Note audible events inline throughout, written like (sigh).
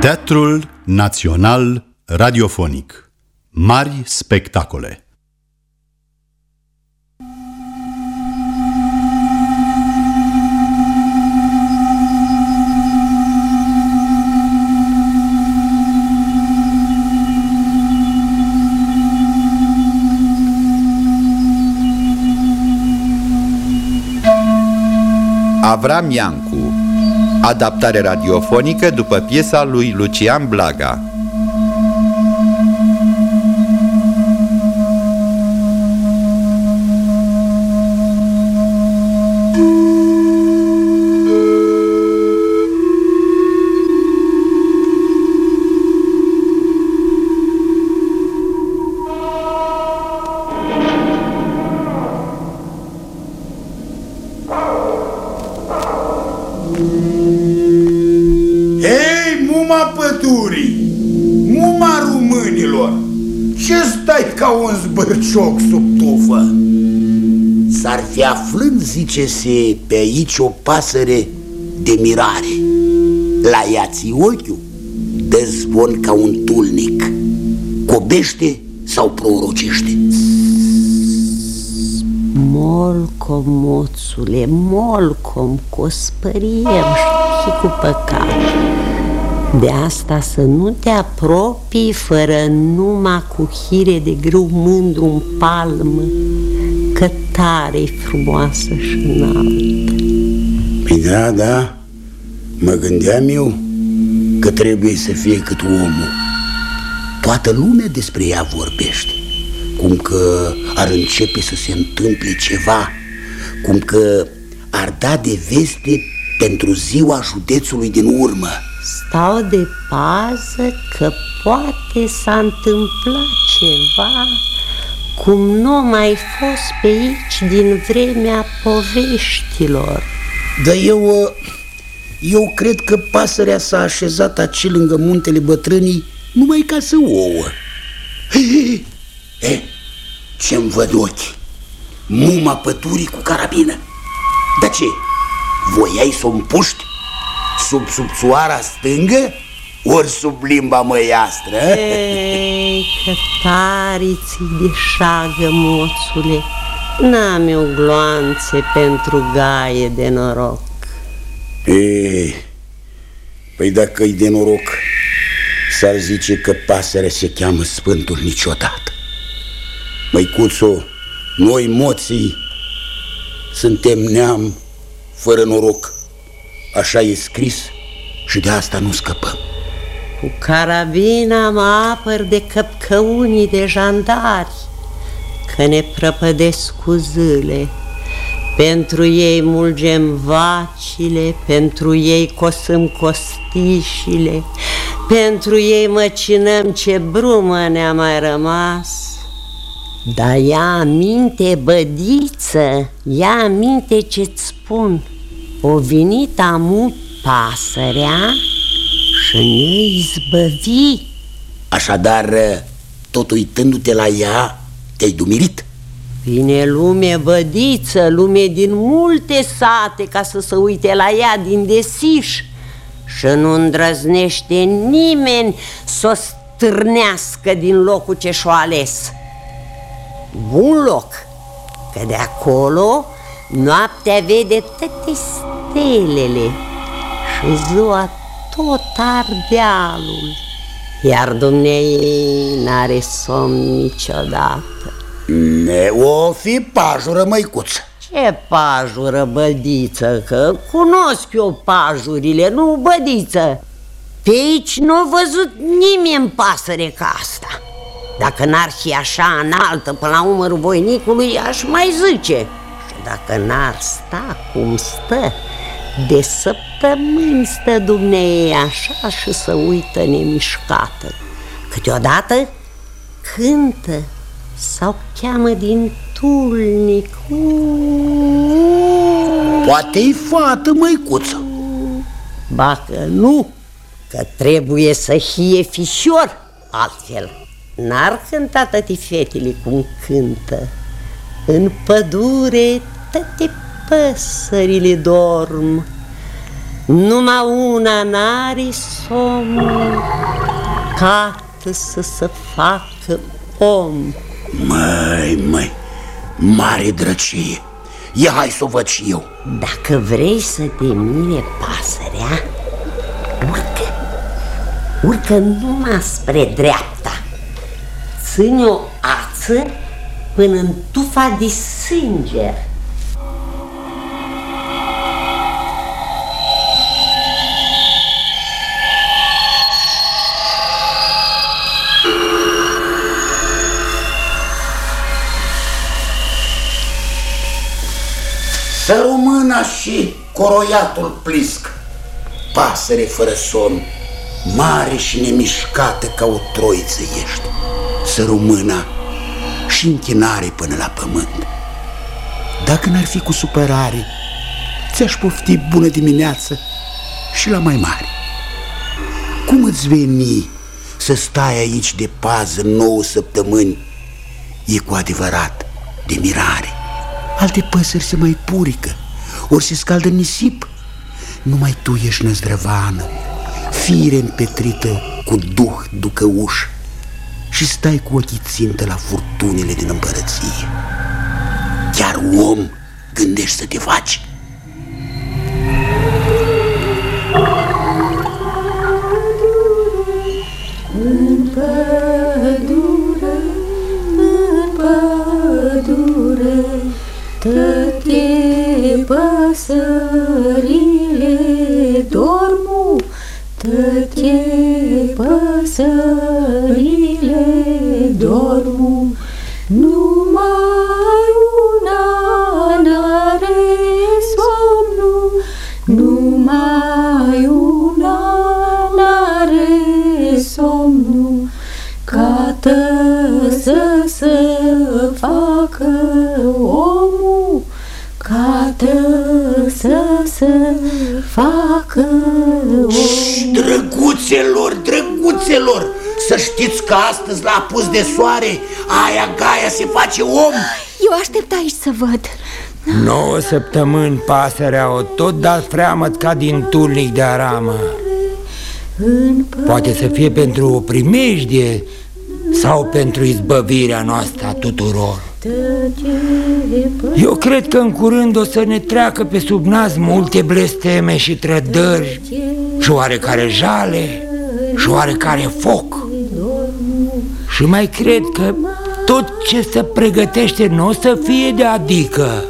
Teatrul Național Radiofonic. Mari spectacole. Avram Iancu Adaptare radiofonică după piesa lui Lucian Blaga zice-se, pe aici o pasăre de mirare. La ea ți ochiul, dă zvon ca un tulnic. Cobește sau prorocește. Molcom, moțule, molcom, că o spăriem și cu păcat. De asta să nu te apropii fără numai cu hire de grâu mândru în palmă. Că tare frumoasă și înaltă. Păi da, da, mă gândeam eu că trebuie să fie cât omul. Toată lumea despre ea vorbește. Cum că ar începe să se întâmple ceva. Cum că ar da de veste pentru ziua județului din urmă. Stau de pază că poate s-a întâmplat ceva Cum nu a mai fost pe aici din vremea poveștilor Dar eu, eu cred că pasărea s-a așezat aici lângă muntele bătrânii numai ca să ouă E, ce-mi văd ochii? Muma păturii cu carabină Dar ce, voiai să o împuști? Sub subțoara stângă? Ori sub limba măiastră? Ei, că tare ți de șagă, moțule. N-am eu gloanțe pentru gaie de noroc. E, păi dacă e de noroc S-ar zice că pasărea se cheamă Sfântul niciodată. Măicuțo, noi moții Suntem neam fără noroc. Așa e scris și de asta nu scăpăm Cu carabina mă apăr de căpcăunii de jandari Că ne prăpădesc cu zâle. Pentru ei mulgem vacile Pentru ei cosăm costișile Pentru ei măcinăm ce brumă ne-a mai rămas. Dar ia aminte, bădiță, ia aminte ce-ți spun. O venit amu pasărea și ne izbăvi Așadar, tot uitându-te la ea, te-ai dumirit. Vine lume bădiță, lume din multe sate ca să se uite la ea din desiș. Și nu îndrăznește nimeni să o stârnească din locul ce și-o ales. Bun loc, că de acolo noaptea vede toate stelele Și ziua tot ardealul. Iar dumnei n-are somn niciodată. Ne o fi pajură, măicuță. Ce pajură, bădiță, că cunosc eu pajurile, nu bădiță? Pe aici nu a văzut nimeni pasăre ca asta. Dacă n-ar fi așa înaltă până la umărul voinicului, aș mai zice. Și dacă n-ar sta cum stă, de săptămâni stă dumnei așa și să uită nemișcată. Câteodată cântă sau cheamă din tulnic. Poate-i fată, măicuță. Ba că nu, că trebuie să hie fișor altfel. N-ar cânta tăti fetele cum cântă. În pădure toate păsările dorm Numai una n-are somn Cată să se facă om. Măi, măi, mare drăcie. Ia hai să o văd și eu. Dacă vrei să te mire pasărea Urcă Urcă numai spre dreapta. Ține o ață până în tufa de sânge Să rămână și coroiatul plisc. Pasăre fără somn Mare și nemișcată ca o troiță ești. Să rămână și închinare până la pământ. Dacă n-ar fi cu supărare Ți-aș pofti bună dimineață și la mai mare. Cum îți veni să stai aici de pază nouă săptămâni? E cu adevărat de mirare. Alte păsări se mai purică Ori se scaldă în nisip. Numai tu ești năzdrăvană. Fire împetrită cu duh ducăuș. Și stai cu ochii țintă la furtunile din împărăție. Chiar om gândești să te faci păsările dormu, Toate păsările dormu, Numai una n-are somnul, Numai una n-are somnul, Cată să se facă omul, Cată să se facă omul. Drăguțelor, drăguțelor Să știți că astăzi la apus de soare Aia Gaia se face om Eu aștept aici să văd. Nouă săptămâni pasărea o tot dat freamăt ca din tulnic de aramă Poate să fie pentru o primejdie sau pentru izbăvirea noastră a tuturor Eu cred că în curând o să ne treacă pe sub nas multe blesteme și trădări Și șoarecare jale și șoarecare foc. Și mai cred că tot ce se pregătește nu o să fie de adică.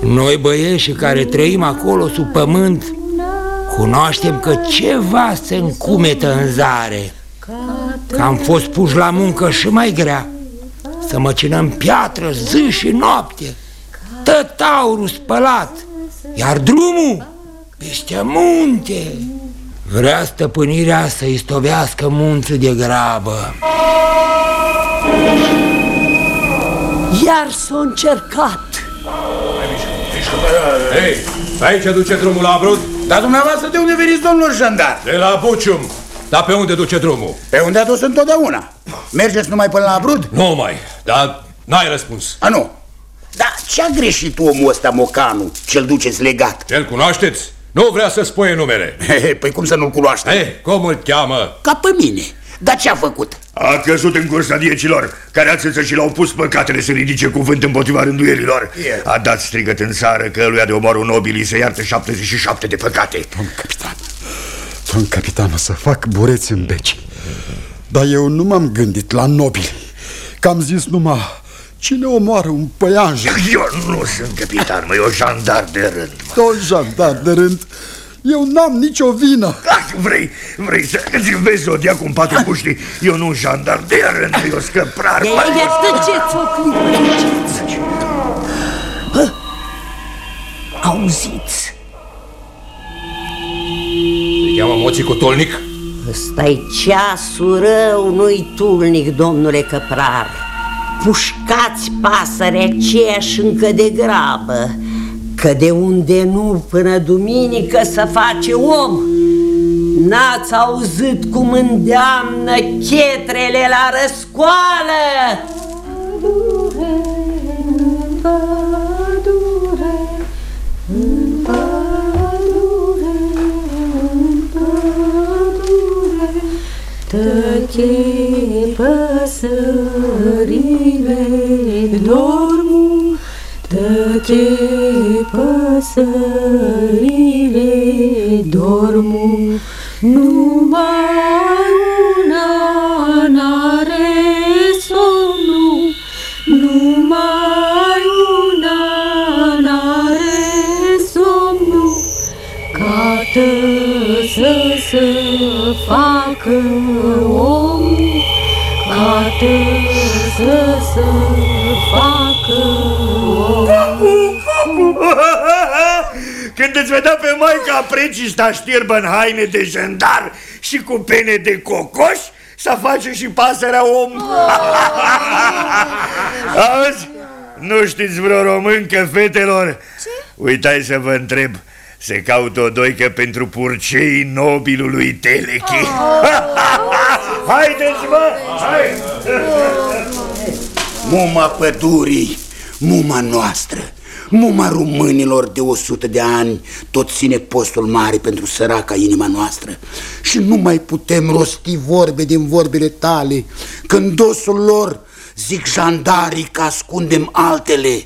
Noi băieșii care trăim acolo sub pământ Cunoaștem că ceva se încumetă în zare. Că am fost puși la muncă și mai grea Să măcinăm piatră zi și noapte Tot aurul spălat Iar drumul peste munte Vrea stăpânirea să istovească munții de grabă Iar s-a încercat Hei, aici duce drumul la Brud? Dar dumneavoastră de unde veniți, domnul jandar? De la Bucium. Dar pe unde duce drumul? Pe unde a dus întotdeauna. Mergeți numai până la Brud? Nu mai, dar n-ai răspuns. A, nu Dar ce-a greșit omul ăsta, Mocanu, ce-l duceți legat? Ce-l cunoașteți? Nu vrea să spune numele. (laughs) He, he, păi cum să nu-l cunoaște? Hei, cum îl cheamă? Ca pe mine Dar ce-a făcut? A căzut în cursa diecilor, care ațăță și l-au pus păcatele să ridice cuvânt împotriva rânduierilor. A dat strigăt în țară că lui de omoarul nobilii să iartă 77 de păcate. Domn capitan, domn capitan, o să fac bureți în beci Dar eu nu m-am gândit la nobili Că am zis numai Cine omoară un păianjen? (laughs) Eu nu sunt capitan, mă, eu jandar de rând. Tot jandar de rând Eu n-am nicio vină Ah, vrei, vrei să îți vezi zodia cu patru puștii? Eu nu jandar de rând, eu scăprar. Ei, de tăceți o clipă, tăceți Hă? Auziți? Se cheamă moții cu tolnic? Ăsta-i ceasul rău, nu-i tulnic, domnule căprar Pușcați pasărea aceeași încă de grabă Că de unde nu până duminică să face om N-ați auzit cum îndeamnă chetrele la răscoală? Tăche păsările dormu, Tăche păsările dormu, Numai una n-are somnul, Numai una n-are somnul, Cată să se facă omul, Cată să se facă omul. (laughs) Când îți vedea pe maica precista știrbă în haine de jandar și cu pene de cocoș, să face și pasărea om. (laughs) Auzi? Nu știți vreo româncă, fetelor? Ce? Uitai să vă întreb. Se caută o doică pentru purcei nobilului Telechi. (laughs) Haideți, mă! Hai! Muma pădurii, muma noastră, muma românilor de o sută de ani, tot ține postul mare pentru săraca inima noastră. Și nu mai putem rosti vorbe din vorbele tale, când dosul lor zic jandarii că ascundem altele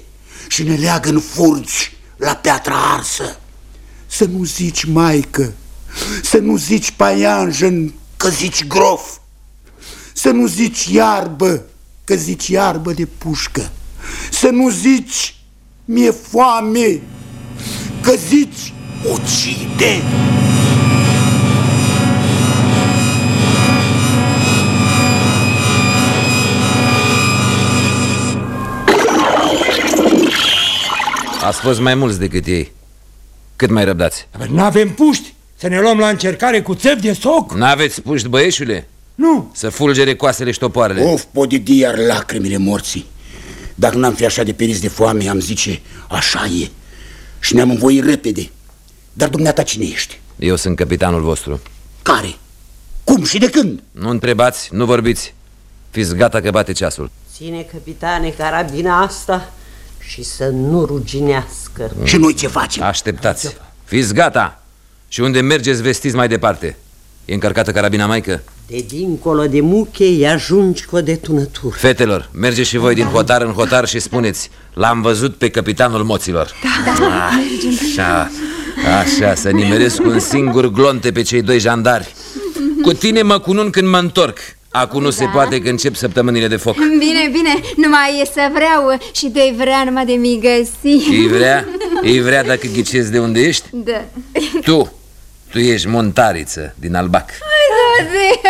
și ne leagă în furci la piatra arsă. Să nu zici maică, să nu zici paianjen, că zici grof, să nu zici iarbă, că zici iarbă de pușcă, să nu zici mi-e foame, că zici ucide. Ați fost mai mulți decât ei. Cât mai răbdați? N-avem puști să ne luăm la încercare cu țevi de soc? N-aveți puști, băieșule? Nu. Să fulgere coasele și topoarele. Of, podidi iar lacrimile morții. Dacă n-am fi așa de periți de foame, am zice, așa e. Și ne-am învoit repede. Dar dumneata cine ești? Eu sunt capitanul vostru. Care? Cum și de când? Nu întrebați, nu vorbiți. Fiți gata că bate ceasul. Ține, capitane, carabina asta și să nu ruginească. Și noi ce facem? Așteptați. Fiți gata. Și unde mergeți, vestiți mai departe. E încărcată carabina maică? De dincolo de muche îi ajungi cu o detunătură. Fetelor, mergeți și voi din hotar în hotar și spuneți L-am văzut pe capitanul moților Da, da, ah, Așa, așa, să nimeresc cu un singur glonte pe cei doi jandari Cu tine mă cunun când mă întorc Acum nu da. se poate că încep săptămânile de foc Bine, bine, numai e să vreau și tu vrea numai de mi găsi Îi vrea? Îi vrea dacă ghicezi de unde ești? Da Tu, tu ești montariță din Albac Da, zi.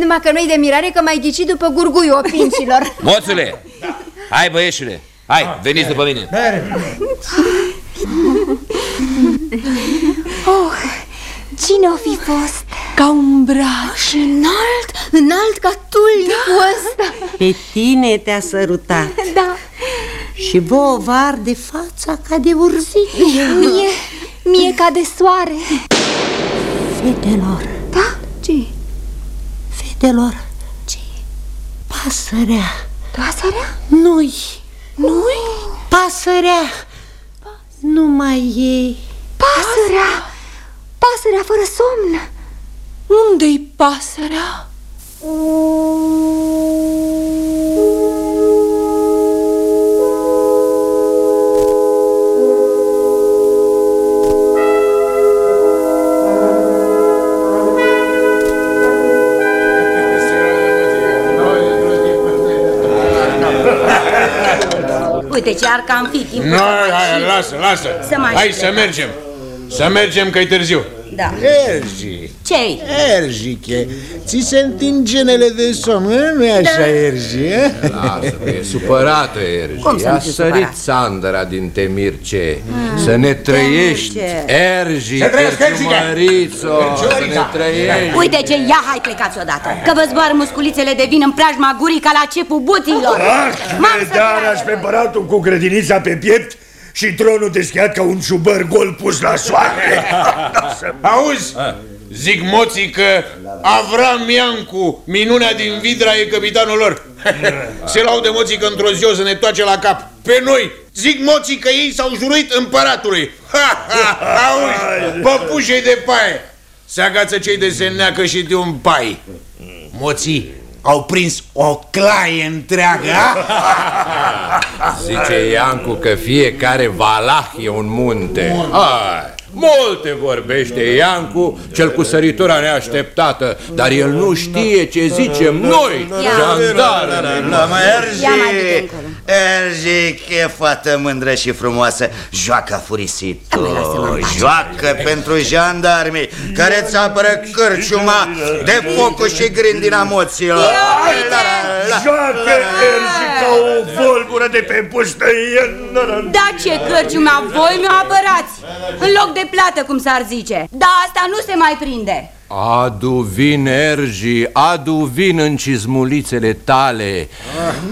Numai că nu-i de mirare că m-ai ghicit după gurguiul opincilor (laughs) Moțule, hai băieșule, hai, veniți după mine Oh, cine o fi fost? Ca un braț. Și înalt, înalt ca tulnicul da. ăsta. Pe tine te-a sărutat. Da. Și vouă var de fața ca de urzic Mie, mie ca de soare. Fetelor. Da? Ce? Fetelor. Ce? Pasărea. Pasărea? Nu-i Nu-i? Pasărea. Nu mai e Pasărea. Pasărea fără somn Unde-i pasărea? Uite ce ar cam fi timpul Nu, hai, lasă, lasă. Să mai Hai așteptăm. să mergem. Să mergem că e târziu. Da Ergi, Ce-i? Ergiche, ți se întind genele de somn, nu e așa, Da. Ergi? eh? Lasă că e supărată, Ergi. Cum să nu A fiu sărit supărat? Sandra din Temirce. Să ne trăiești, Temirce. Ergi, Să trăiești, Ergiche! Mărițo, să ne trăiești. Uite ce, ia hai plecați odată Că vă zboară musculițele de vin în preajma gurii ca la cepul buților M-am Aș vedea pe împăratul cu grădinița pe piept și tronul deschiat ca un ciubăr gol pus la soare. (laughs) Auzi? Zic moții că Avram Iancu, minunea din Vidra, e capitanul lor. (laughs) Se laudă moții că într-o zi o să ne toace la cap. Pe noi! Zic moții că ei s-au juruit împăratului. Ha, ha, auzi? Păpușei de paie. Se agață cei de se neacă și de un pai. Moții, au prins o claie întreagă Zice Iancu că fiecare valah e un munte. Hai, Multe vorbește Iancu, cel cu săritura neașteptată Dar el nu știe ce zicem noi, jandarmii Mă, Ergi, Ergi, e fată mândră și frumoasă. Joacă furisitul. Joacă pentru jandarmii Care ți apără cârciuma De focul și grindina moților Joacă Ergi ca o volbură de pe puștăie. Da, ce cărciuma, voi mi-o apărați. În loc de plată, cum s-ar zice. Da, asta nu se mai prinde Adu vin, Ergi, adu vin în cizmulițele tale.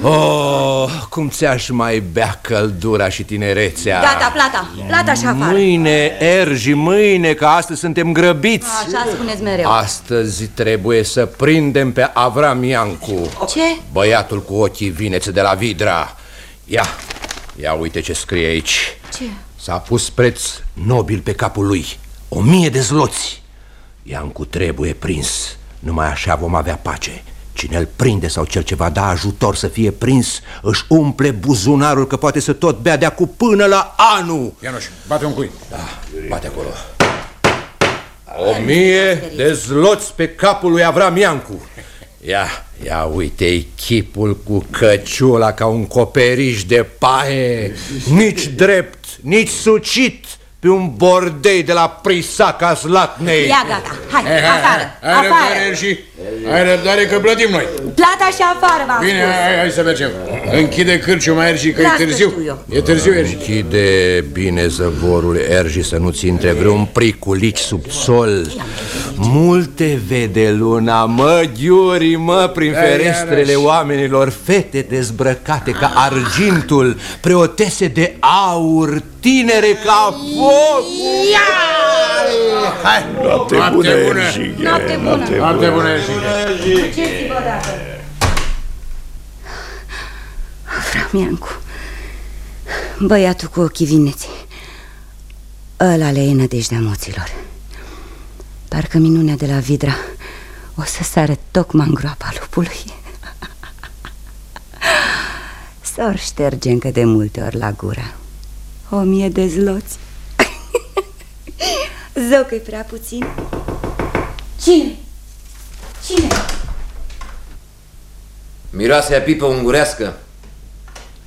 Oh, cum ți-aș mai bea căldura și tinerețea? Gata, plata, plata și afară. Mâine, Ergi, mâine, că astăzi suntem grăbiți. Așa spuneți mereu. Astăzi trebuie să prindem pe Avram Iancu. Ce? Băiatul cu ochii vinețe de la Vidra. Ia, ia uite ce scrie aici. Ce? S-a pus preț nobil pe capul lui. O mie de zloți Iancu trebuie prins. Numai așa vom avea pace. Cine îl prinde sau cel ce va da ajutor să fie prins Își umple buzunarul că poate să tot bea de cu până la anul. Ianuș, bate un cui. Da, bate acolo. O mie de zloți pe capul lui Avram Iancu. Ia, ia uite chipul cu căciula ca un coperiș de paie. Nici drept, nici sucit pe un bordei de la Prisaca Zlatnei Ia gata, hai, Hai, hai, afară, hai, hai afară. răbdare și Hai răbdare că plătim noi. Plata și afară, v-am Bine, spus hai, hai să mergem. Închide cârciuma Ergi că e Lasă, târziu. știu eu. E târziu Ergi Închide bine zăvorul Ergi să nu-ți intre vreun priculici sub sol Multe vede luna, mă, ghiuri, mă, prin Da, ferestrele iarăși. oamenilor Fete dezbrăcate ca argintul Preotese de aur, tinere ca foc Hai, Noapte bună, Ergi Noapte bună. Noapte bună Ergi Duceți-vă odată Framiancu Băiatul cu ochii vineți. Ăla le e nădejdea moților Parcă minunea de la Vidra. O să sară tocmai în groapa lupului. (laughs) S-or șterge încă de multe ori la gură. O mie de zloți. (laughs) Zău că-i prea puțin. Cine? Cine? Miroase a pipă ungurească.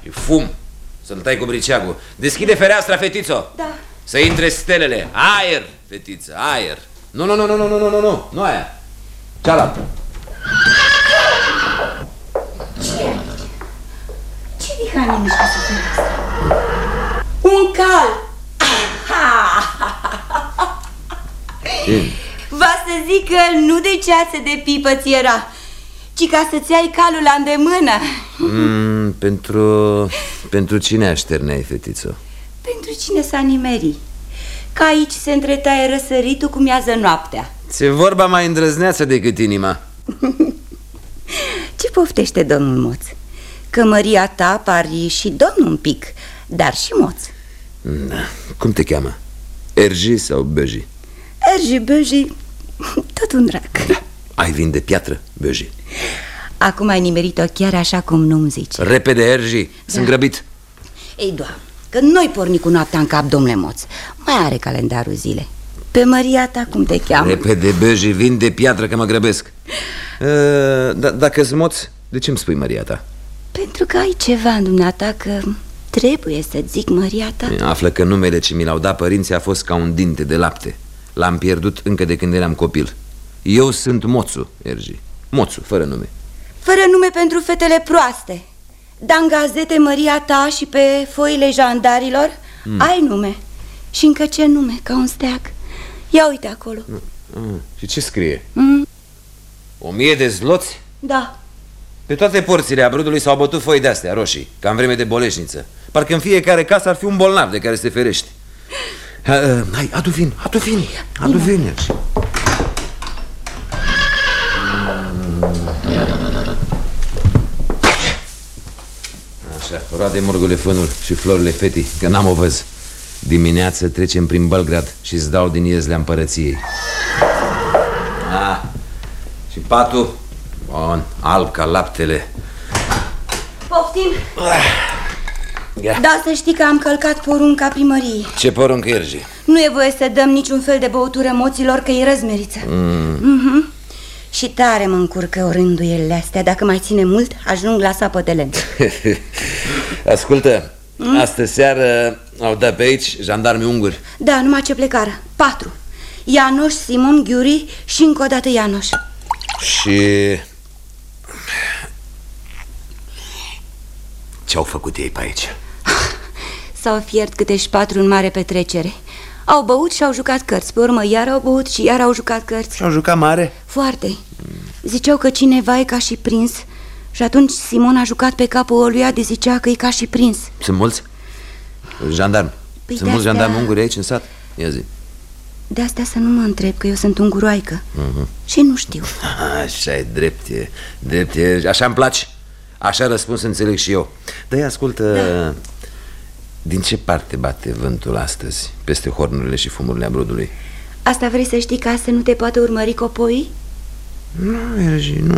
E fum. Să-l tai cu briceagul. Deschide fereastra, fetițo. Da. Să intre stelele. Aer, fetiță, aer Nu, nu, nu, nu, nu, nu, nu, nu, nu, nu aia Cealaltă Ce dihanie mișcă sub fereastră? Un cal! Va să zic că nu de ceață de pipă ți era Ci ca să-ți ai calul la îndemână mm, Pentru... Pentru cine așterneai, fetițo? Pentru cine s-a nimeri Că aici se întretaie răsăritul cu miază noaptea Ți-e vorba mai îndrăzneață decât inima Ce poftește domnul Moț? Că măria ta pari și domnul un pic Dar și Moț da. Cum te cheamă? Ergi sau Beji? Ergi, băji, tot un drac Ai vin de piatră, Beji Acum ai nimerit-o chiar așa cum nu-mi zici Repede, Ergi, sunt grăbit Ei, doamne, că noi porni cu noaptea în cap, domnule Moț. Mai are calendarul zile. Pe Maria ta cum te cheamă? Repede, Beji, vin de piatră că mă grăbesc. Uh, (laughs) da, Dacă smoți, de ce îmi spui Maria ta? Pentru că ai ceva în dumneata că trebuie să-ți zic Maria ta. Află că numele ce mi l-au dat părinții a fost ca un dinte de lapte. L-am pierdut încă de când eram copil. Eu sunt Moțu, Ergi. Moțu, fără nume. Fără nume pentru fetele proaste Dar în gazete Maria ta și pe foile jandarilor? Mm. Ai nume. Și încă ce nume, ca un steag? Ia uite acolo. Ah, Și ce scrie? mm, O mie de zloți? Da, Pe toate porțile abrudului s-au bătut foi de-astea roșii Ca în vreme de boleșniță. Parcă în fiecare casă ar fi un bolnav de care să te ferești. Ha, uh, Hai, adu vin, adu vin Adu vin, Ergi Așa, roade morgule fânul și florile fetii, că n-am o văz Dimineață trecem prin Belgrad și îți dau din iezlea împărăției Ah, și patul Bun, alb ca laptele. Poftim? Ia. Da, să știi că am călcat porunca primăriei. Ce poruncă iergi? Nu e voie să dăm niciun fel de băutură moților, că îi răzmeriță. Mm. Mhm. Și tare mă încurcă orânduielile astea. Dacă mai ține mult, ajung la sapă de lemn. (laughs) Ascultă, Mm? astă seară au dat pe aici jandarmi unguri. Da, numai ce plecară. Patru. Ianoș, Simon, Ghiuri și încă o dată Ianoș. Și... Ce-au făcut ei pe aici? (laughs) S-au fiert câte și patru în mare petrecere. Au băut și au jucat cărți. Pe urmă iar au băut și iar au jucat cărți. Și-au jucat mare? Foarte. Ziceau că cineva e ca și prins și atunci Simon a jucat pe capul oluia de zicea că e ca și prins. Sunt mulți? Jandarmi. Păi Sunt mulți de-astea- jandarmi unguri aici în sat? Ia zi. De asta să nu mă întreb că eu sunt unguroaică Mhm. și nu știu. (laughs) Așa e, drept e, drept e, așa îmi place Așa răspuns înțeleg și eu Dar ia ascultă da. Din ce parte bate vântul astăzi Peste hornurile și fumurile Abrudului? Asta vrei să știi ca să nu te poată urmări copoii? Nu, Ergi, nu.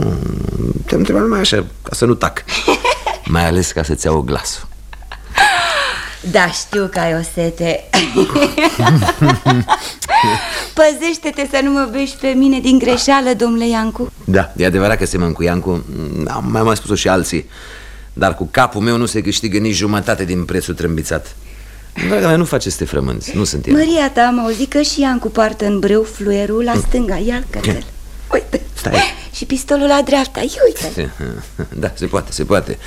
Te-am întrebat numai așa, ca să nu tac. (laughs) Mai ales ca să-ți iau glasul. Da, știu că ai o sete. (laughs) Păzește-te să nu mă bești pe mine din greșeală, domnule Iancu. Da, e adevărat că semăn cu Iancu Am mai mai spus-o și alții Dar cu capul meu nu se câștigă nici jumătate din prețul trâmbițat. Draga mea, nu face este frămânți, nu sunt eu. Maria ta am auzit că și Iancu poartă în brâu fluierul la stânga. Ia-l cățel. Uite. Stai. Și pistolul la dreapta, ia uite Da, se poate, se poate.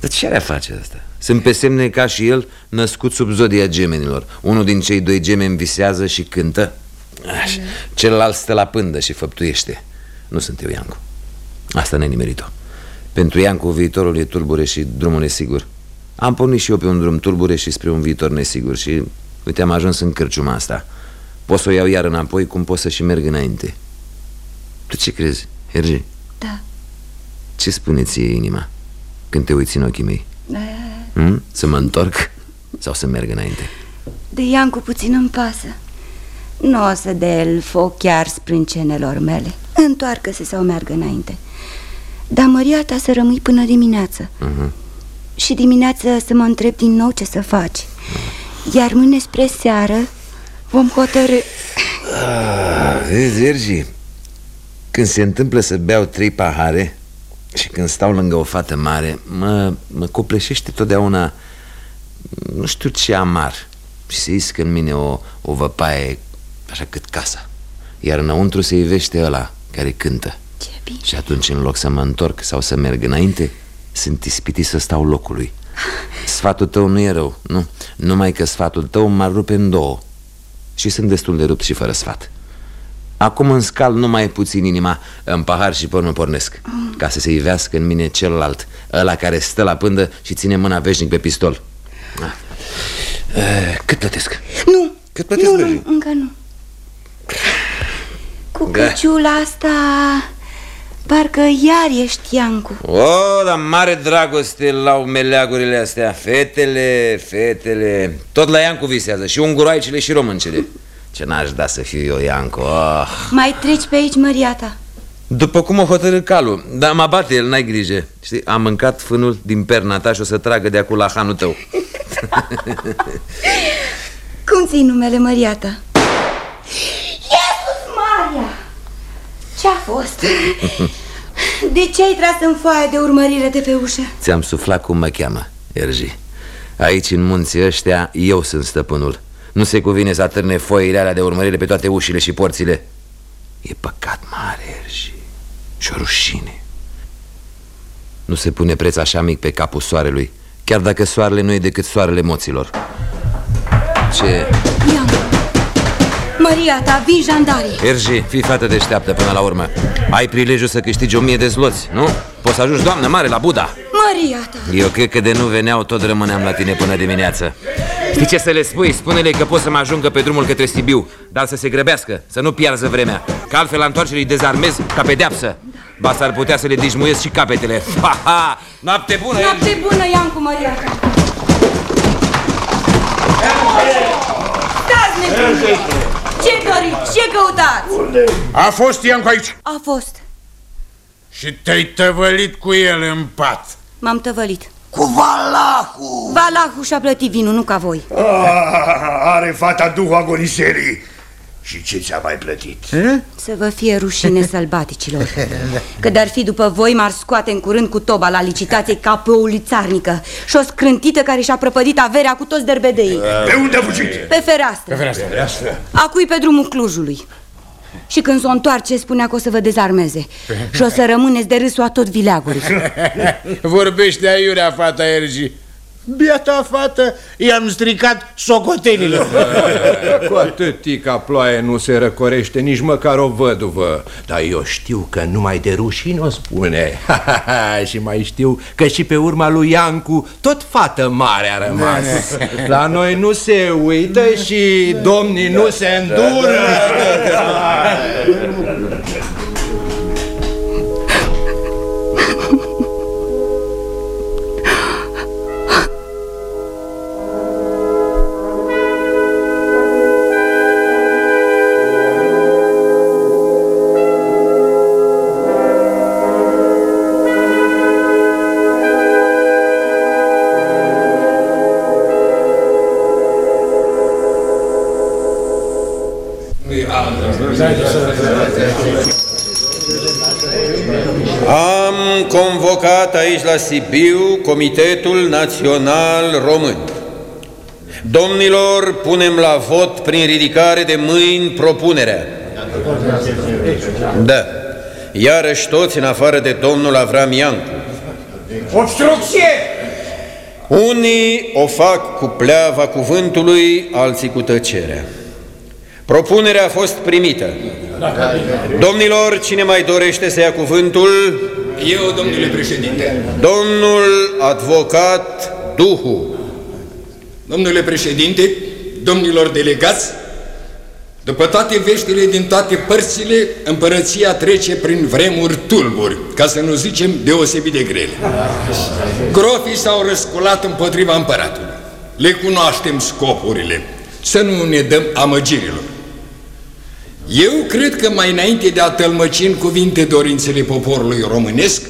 Dar ce are a face asta? Sunt pe semne ca și el născut sub zodia gemenilor. Unul din cei doi gemeni visează și cântă. Așa. Celălalt stă la pândă și făptuiește. Nu sunt eu Iancu. Asta ne nimerit-o Pentru Iancu viitorul e tulbure și drumul e sigur Am pornit și eu pe un drum tulbure și spre un viitor nesigur Și uite am ajuns în cârciuma asta Pot să o iau iar înapoi cum pot să și merg înainte Tu ce crezi, Herge? Da. Ce spune ție inima când te uiți în ochii mei? Da. Hmm? Să mă întorc sau să merg înainte? De Iancu puțin îmi pasă Nu o să de el foc chiar sprâncenelor mele Întoarcă-se sau meargă înainte Dar Maria ta să rămâi până dimineață. Uh-huh. Și dimineață să mă întreb din nou ce să faci. Iar mâine spre seară vom hotărâ. Ah, Vezi, Ergi Când se întâmplă să beau trei pahare Și când stau lângă o fată mare Mă, mă copleșește totdeauna Nu știu ce amar. Și se iscă în mine o, o văpaie Așa cât casa. Iar înăuntru se ivește ăla care cântă Ce bine. Și atunci în loc să mă întorc sau să merg înainte Sunt ispitit să stau locului Sfatul tău nu e rău, nu Numai că sfatul tău m-ar rupe în două Și sunt destul de rupt și fără sfat Acum în scal nu mai e puțin inima În pahar și până pornesc Ca să se ivească în mine celălalt Ăla care stă la pândă și ține mâna veșnic pe pistol Ah. Eh, Cât plătesc? Nu, Cât plătesc, nu, Berge? nu, încă nu Cu Da. căciula asta Parcă iar ești Iancu. O, dar mare dragoste la meleagurile astea. Fetele, fetele. Tot la Iancu visează. Și unguroaicele și româncele. Ce n-aș da să fiu eu Iancu? Oh. Mai treci pe aici, Maria ta După cum o hotărâ calul. Dar mă bate el, n-ai grijă. Știi, am mâncat fânul din perna ta și o să tragă de acolo la hanul tău. (laughs) Cum ții numele, Maria ta? Iisus Maria! Ce-a fost? (laughs) (laughs) De ce ai tras în foaia de urmărire de pe ușă? Ți-am suflat cum mă cheamă, Ergi Aici, în munții ăștia, eu sunt stăpânul. Nu se cuvine să atârne foile alea de urmărire pe toate ușile și porțile. E păcat mare, Ergi Și o rușine. Nu se pune preț așa mic pe capul soarelui Chiar dacă soarele nu e decât soarele moților. Ce... Iancu! Maria ta, vin jandarii Ergi, fii fată deșteaptă până la urmă Ai prilejul să câștigi o mie de zloți, nu? Poți să ajungi doamnă mare la Buda Maria ta Eu cred că de nu veneau, tot rămâneam la tine până dimineață Știi ce să le spui? Spune-le că pot să mă ajungă pe drumul către Sibiu Dar să se grăbească, să nu piarză vremea Că altfel la întoarcere îi dezarmez ca pedeapsă Ba s-ar putea să le dișmuiesc și capetele ha, ha! Noapte bună, Ergi! Noapte bună, Iancu, Maria ta Stați, nebunule! Ce doriți? Ce căutați? A fost Iancu aici A fost Și te-ai tăvălit cu el în pat M-am tăvălit Cu Valahu Valahu și-a plătit vinul, nu ca voi Ah, are fata duhul agoniserii. Și ce ți-a mai plătit? Să vă fie rușine (laughs) sălbaticilor. Că dar fi după voi m-ar scoate în curând cu toba la licitație ca pe o lițarnică Și o scrântită care și-a prăpădit averea cu toți derbedeii. Pe unde a fugit? Pe fereastră. Pe fereastră. Acui pe drumul Clujului. Și când s-o întoarce spunea că o să vă dezarmeze Și o să rămâneți de râsul a tot vileagului. (laughs) Vorbește aiurea fata Ergi Biata fată, i-am stricat socotelile. (laughs) Cu atâtica ploaie nu se răcorește nici măcar o văduvă. Dar eu știu că numai de rușine o spune. (laughs) Și mai știu că și pe urma lui Iancu tot fată mare a rămas. La noi nu se uită și domnii nu se îndură (laughs) aici la Sibiu Comitetul Național Român. Domnilor, punem la vot prin ridicare de mâini propunerea. Da. Iarăși toți în afară de domnul Avram Iancu. Obstrucție! Unii o fac cu pleava cuvântului, alții cu tăcerea. Propunerea a fost primită. Domnilor, cine mai dorește să ia cuvântul? Eu, domnule președinte. Domnul advocat Duhu. Domnule președinte, domnilor delegați, după toate veștile din toate părțile, împărăția trece prin vremuri tulburi, ca să nu zicem deosebit de grele. Grofii s-au răsculat împotriva împăratului. Le cunoaștem scopurile, să nu ne dăm amăgirilor. Eu cred că mai înainte de a tălmăci în cuvinte dorințele poporului românesc,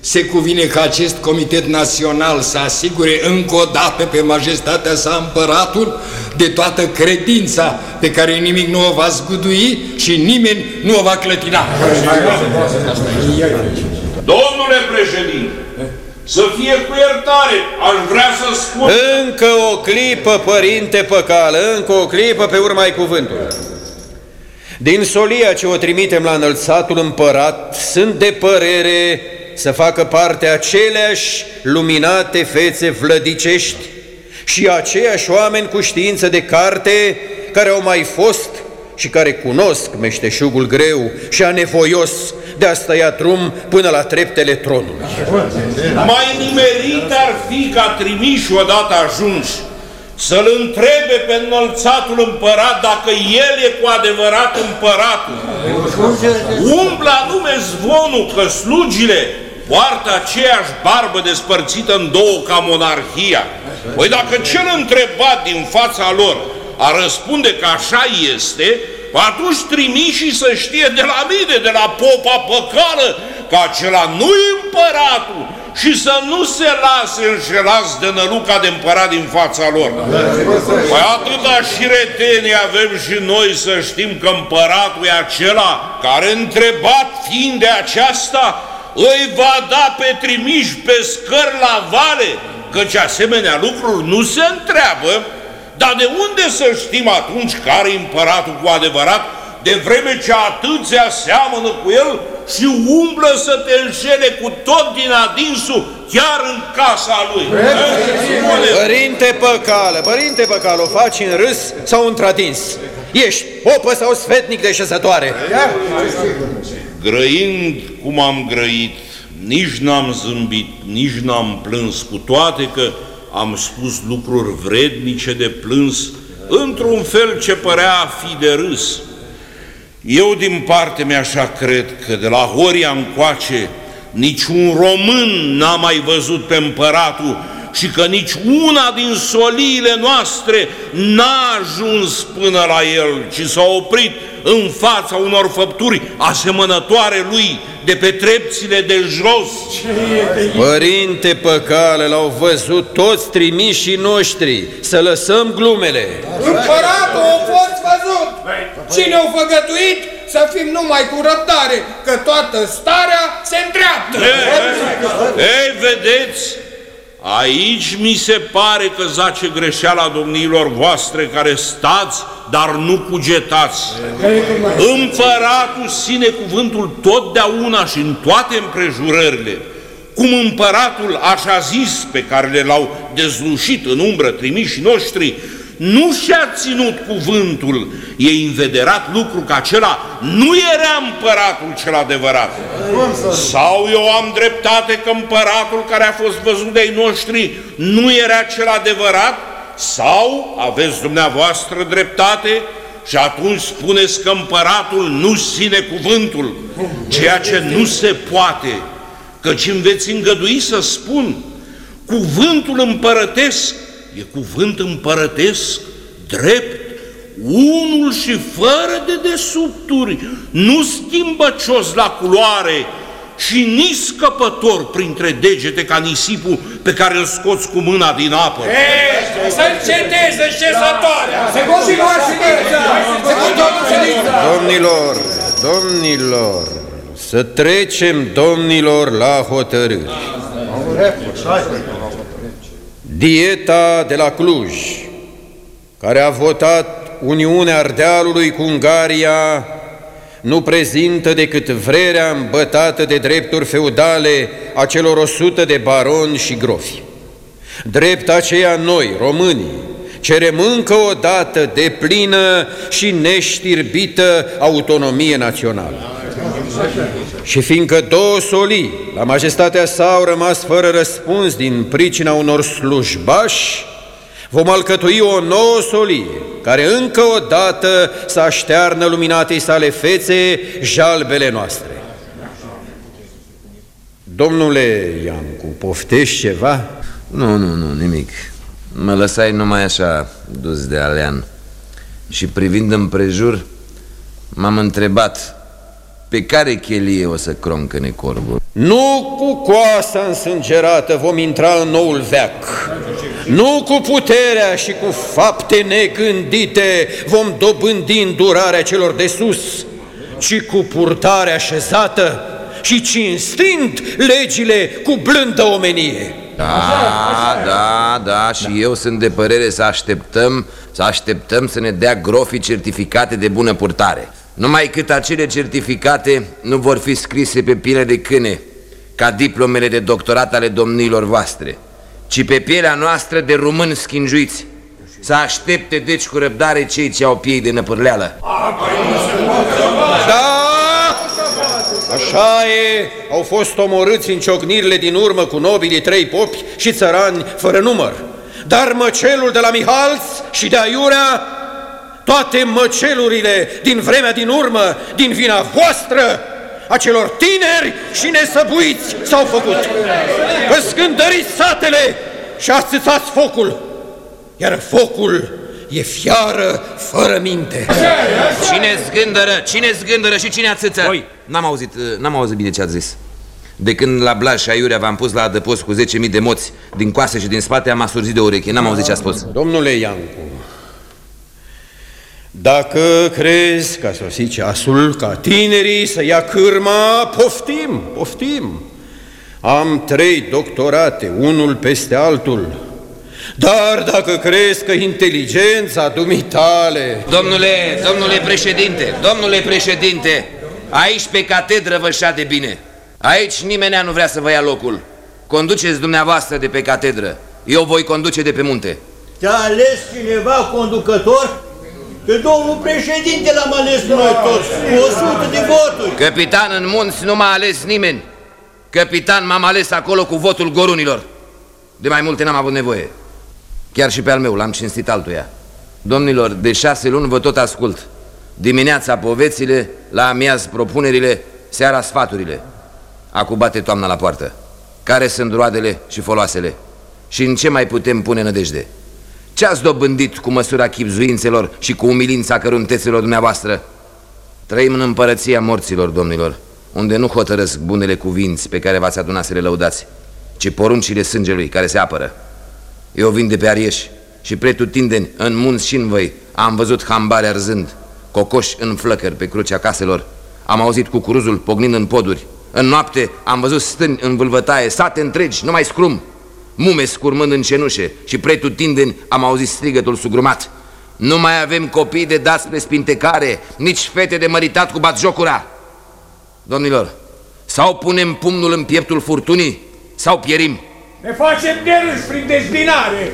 se cuvine ca acest Comitet Național să asigure încă o dată pe majestatea sa împăratul de toată credința pe care nimic nu o va zgudui și nimeni nu o va clătina. Domnule președinte, să fie cu iertare, aș vrea să spun... Încă o clipă, părinte Păcală, încă o clipă pe urma cuvântul. Din solia ce o trimitem la înălțatul împărat, sunt de părere să facă parte aceleași luminate fețe vlădicești și aceiași oameni cu știință de carte care au mai fost și care cunosc meșteșugul greu și anevoios de a stăia drum până la treptele tronului. Mai nimerit ar fi ca trimiși odată ajunși să-l întrebe pe înălțatul împărat dacă el e cu adevărat împăratul. Umblă anume zvonul că slugile poartă aceeași barbă despărțită în două ca monarhia. Păi dacă cel întrebat din fața lor a răspunde că așa este, atunci trimișii să știe de la mine, de la popa păcală, că acela nu e împăratul și să nu se lase înșelați de năluca de împărat din fața lor. Păi atâta și retenie avem și noi să știm că împăratul e acela care, întrebat fiind de aceasta, îi va da pe trimiși pe scări la vale, căci asemenea lucruri nu se întreabă, dar de unde să știm atunci care e împăratul cu adevărat, de vreme ce atâția seamănă cu el și umblă să te înșele cu tot din adinsul, chiar în casa lui. Părinte Păcală, părinte Păcală, o faci în râs sau într-atins? Ești popă sau sfetnic de șezătoare? Grăind cum am grăit, nici n-am zâmbit, nici n-am plâns, cu toate că am spus lucruri vrednice de plâns, într-un fel ce părea a fi de râs. Eu din parte mea așa cred că de la Horia încoace niciun român n-a mai văzut pe împăratul și că nici una din soliile noastre n-a ajuns până la el, ci s-a oprit în fața unor făpturi asemănătoare lui de pe trepțile de jos. Părinte Păcale, l-au văzut toți trimișii noștri, să lăsăm glumele. Împăratul a fost văzut! Cine a făgătuit să fim numai cu răbdare, că toată starea se îndreaptă! Ei, vedeți, aici mi se pare că zace greșeala domniilor voastre care stați, dar nu cugetați. Împăratul ține cuvântul totdeauna și în toate împrejurările. Cum împăratul așa zis pe care le l-au dezlușit în umbră trimișii noștri, nu și-a ținut cuvântul, e invederat lucru că acela nu era împăratul cel adevărat. Sau eu am dreptate că împăratul care a fost văzut de-ai noștri nu era cel adevărat? Sau aveți dumneavoastră dreptate și atunci spuneți că împăratul nu ține cuvântul, ceea ce nu se poate, căci îmi veți îngădui să spun, cuvântul împărătesc e cuvânt împărătesc, drept, unul și fără de desubturi, nu schimbăcios la culoare și nici scăpător printre degete ca nisipul pe care îl scoți cu mâna din apă. E, să înceteze șezătoarea! Se continua ședința! Se continuă ședința! Domnilor, domnilor, să trecem, domnilor, la hotărâri. Dieta de la Cluj, care a votat Uniunea Ardealului cu Ungaria, nu prezintă decât vrerea îmbătată de drepturi feudale a celor o sută de baroni și grofi. Drept aceea noi, românii, cerem încă o dată de plină și neștirbită autonomie națională. Și fiindcă două solii la majestatea sa au rămas fără răspuns din pricina unor slujbași, vom alcătui o nouă solie, care încă o dată să aștearnă luminatei sale fețe jalbele noastre. Domnule Iancu, poftești ceva? Nu, nu, nu, nimic. Mă lăsai numai așa, dus de alean. Și privind împrejur, m-am întrebat pe care chelie o să croncăne corbul? Nu cu coasa însângerată vom intra în noul veac. Nu cu puterea și cu fapte negândite vom dobândi îndurarea celor de sus, ci cu purtarea așezată și cinstind legile cu blândă omenie. Da, da, da, și eu sunt de părere să așteptăm, să așteptăm să ne dea grofii certificate de bună purtare. Numai cât acele certificate nu vor fi scrise pe piele de câine, ca diplomele de doctorat ale domniilor voastre, ci pe pielea noastră de români schinjuiți. Să aștepte deci cu răbdare cei ce au piei de năpârleală. Da! Așa e, au fost omorâți în ciocnirile din urmă cu nobilii trei popi și țărani fără număr. Dar măcelul de la Mihalț și de Aiurea toate măcelurile din vremea din urmă, din vina voastră, a celor tineri și nesăbuiți s-au făcut. Că scândăriți satele și ațățați focul, iar focul e fiară fără minte. Cine zgândără? Cine zgândără și cine ațâță? Oi. N-am auzit, n-am auzit bine ce ați zis. De când la Blaj și Aiurea v-am pus la adăpost cu 10.000 de moți din coase și din spate, am asurzit de ureche. N-am auzit ce a spus. Domnule Iancu, dacă crezi că a sosit ceasul ca tinerii să ia cârma, poftim, poftim. Am trei doctorate, unul peste altul. Dar dacă crezi că inteligența dumitale... Domnule, domnule președinte, domnule președinte, aici pe catedră vă de bine. Aici nimeni nu vrea să vă ia locul. Conduceți dumneavoastră de pe catedră. Eu voi conduce de pe munte. Te-a ales cineva conducător? Pe domnul președinte l-am ales noi toți, cu 100 de voturi. Capitan, în munți nu m-a ales nimeni. Capitan, m-am ales acolo cu votul gorunilor. De mai multe n-am avut nevoie. Chiar și pe al meu, l-am cinstit altuia. Domnilor, de șase luni vă tot ascult. Dimineața povețile, la amiaz propunerile, seara sfaturile. Acu bate toamna la poartă. Care sunt roadele și foloasele? Și în ce mai putem pune nădejde? Ce ați dobândit cu măsura chipzuințelor și cu umilința căruntețelor dumneavoastră? Trăim în împărăția morților, domnilor, unde nu hotărăsc bunele cuvinți pe care v-ați adunat să le lăudați, ci poruncile sângelui care se apără. Eu vin de pe Arieș și pretutindeni, în munți și în voi, am văzut hambare arzând, cocoși în flăcări pe crucea caselor, am auzit cucuruzul pognind în poduri, în noapte am văzut stâni în vâlvătaie, sate întregi, numai scrum, mume scurmând în cenușe și pretutindeni am auzit strigătul sugrumat. Nu mai avem copii de dat spre spintecare, nici fete de măritat cu batjocura. Domnilor, sau punem pumnul în pieptul furtunii, sau pierim. Ne facem de râs prin dezbinare.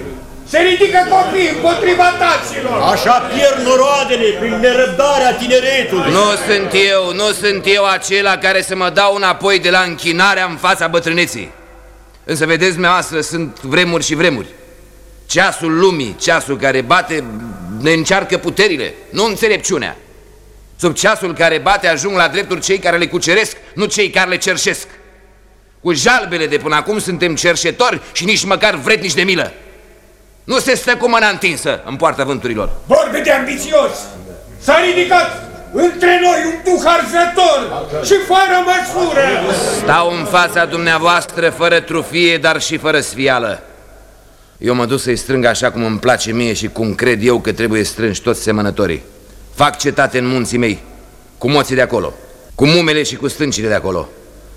Se ridică copii împotriva taților. Așa pierd noroadele prin nerăbdarea tineretului. Nu sunt eu, nu sunt eu acela care să mă dau înapoi de la închinarea în fața bătrâneții. Însă vedeți dumneavoastră, sunt vremuri și vremuri. Ceasul lumii, ceasul care bate, ne încearcă puterile, nu înțelepciunea. Sub ceasul care bate ajung la drepturi cei care le cuceresc, nu cei care le cerșesc. Cu jalbele de până acum suntem cerșetori și nici măcar vrednici de milă. Nu se stă cu mâna întinsă în poarta vânturilor. Vorbe de ambițios! S-a ridicat între noi un duh arzător și fără măsură! Stau în fața dumneavoastră fără trufie, dar și fără sfială. Eu mă duc să-i strâng așa cum îmi place mie și cum cred eu că trebuie strânși toți semănătorii. Fac cetate în munții mei, cu moții de acolo, cu mumele și cu stâncile de acolo.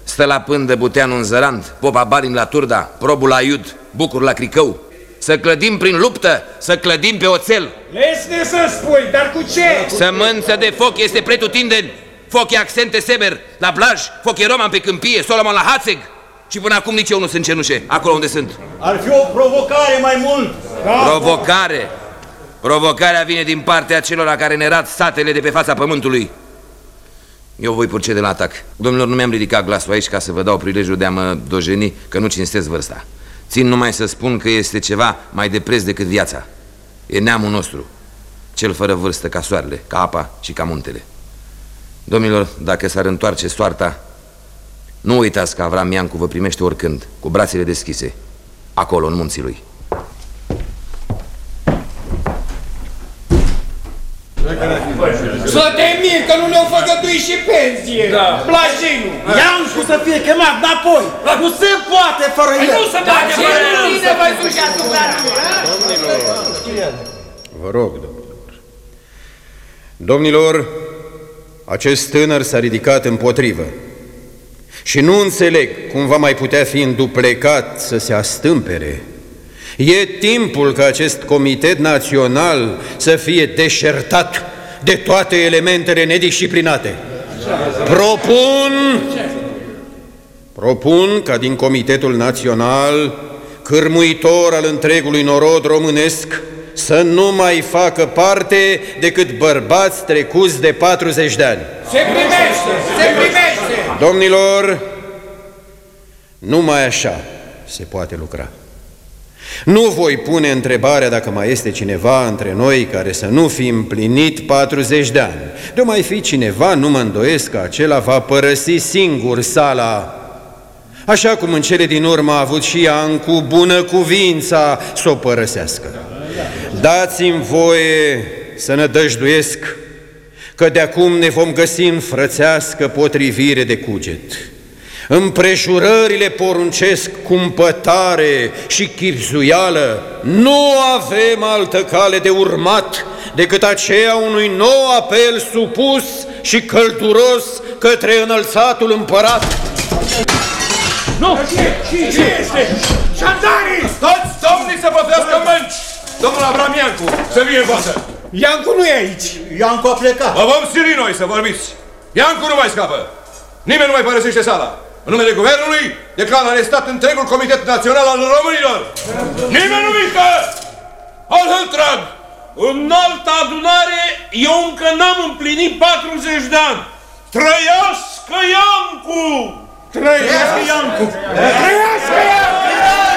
Stă la pândă Buteanu în Zărand, Popa Barin la Turda, Probul la Iud, Bucur la Cricău. Să clădim prin luptă, să clădim pe oțel. Lesne să spui, dar cu ce? Sămânță de foc este pretutindeni. Foc e accente sever, la Blaj, foc e Roman pe câmpie, Solomon la Hațeg. Și până acum nici eu nu sunt cenușe, acolo unde sunt. Ar fi o provocare mai mult. Da. Provocare? Provocarea vine din partea celor la care ne rat satele de pe fața pământului. Eu voi procede la atac. Domnilor, nu mi-am ridicat glasul aici ca să vă dau prilejul de a mă dojeni că nu cinstesc vârsta. Țin numai să spun că este ceva mai de preț decât viața. E neamul nostru, cel fără vârstă ca soarele, ca apa și ca muntele. Domnilor, dacă s-ar întoarce soarta, nu uitați că Avram Iancu vă primește oricând, cu brațele deschise, acolo, în munții lui. Să te mir că nu ne-au făgăduit și pensie. Da. Blajinu. Iancu să fie chemat înapoi. Nu se poate fără el. Nu se poate fără el. Bine vă duce asupra Vă rog, domnilor. Domnilor, acest tânăr s-a ridicat împotrivă. Și nu înțeleg cum va mai putea fi înduplecat să se astâmpere. E timpul ca acest comitet național să fie deșertat de toate elementele nedisciplinate. Propun, propun ca din Comitetul Național, cârmuitor al întregului norod românesc, să nu mai facă parte decât bărbați trecuți de 40 de ani. Se primește, se primește! Domnilor, numai așa se poate lucra. Nu voi pune întrebarea dacă mai este cineva între noi care să nu fi împlinit 40 de ani. De mai fi cineva, nu mă îndoiesc că acela va părăsi singur sala Așa cum în cele din urmă a avut și Iancu bună cuvința să o părăsească. Dați-mi voie să nădăjduiesc că de acum ne vom găsi în frățească potrivire de cuget. Împrejurările poruncesc cumpătare și chipzuială. Nu avem altă cale de urmat decât aceea unui nou apel supus și călduros către înălțatul împărat. Nu! Ce este? Jandarii! Toți domnii să păfească mânci! Domnul Avram Iancu, să vie în față! Iancu nu e aici! Iancu a plecat! Vă vom sili noi să vorbiți! Iancu nu mai scapă! Nimeni nu mai părăsește sala! În numele Guvernului, declar arestat întregul Comitet Național al Românilor! Nimeni nu mică! Al trag! În altă adunare, eu încă n-am împlinit 40 de ani! Trăiască Iancu! Trăiască Iancu! Trăiască Iancu!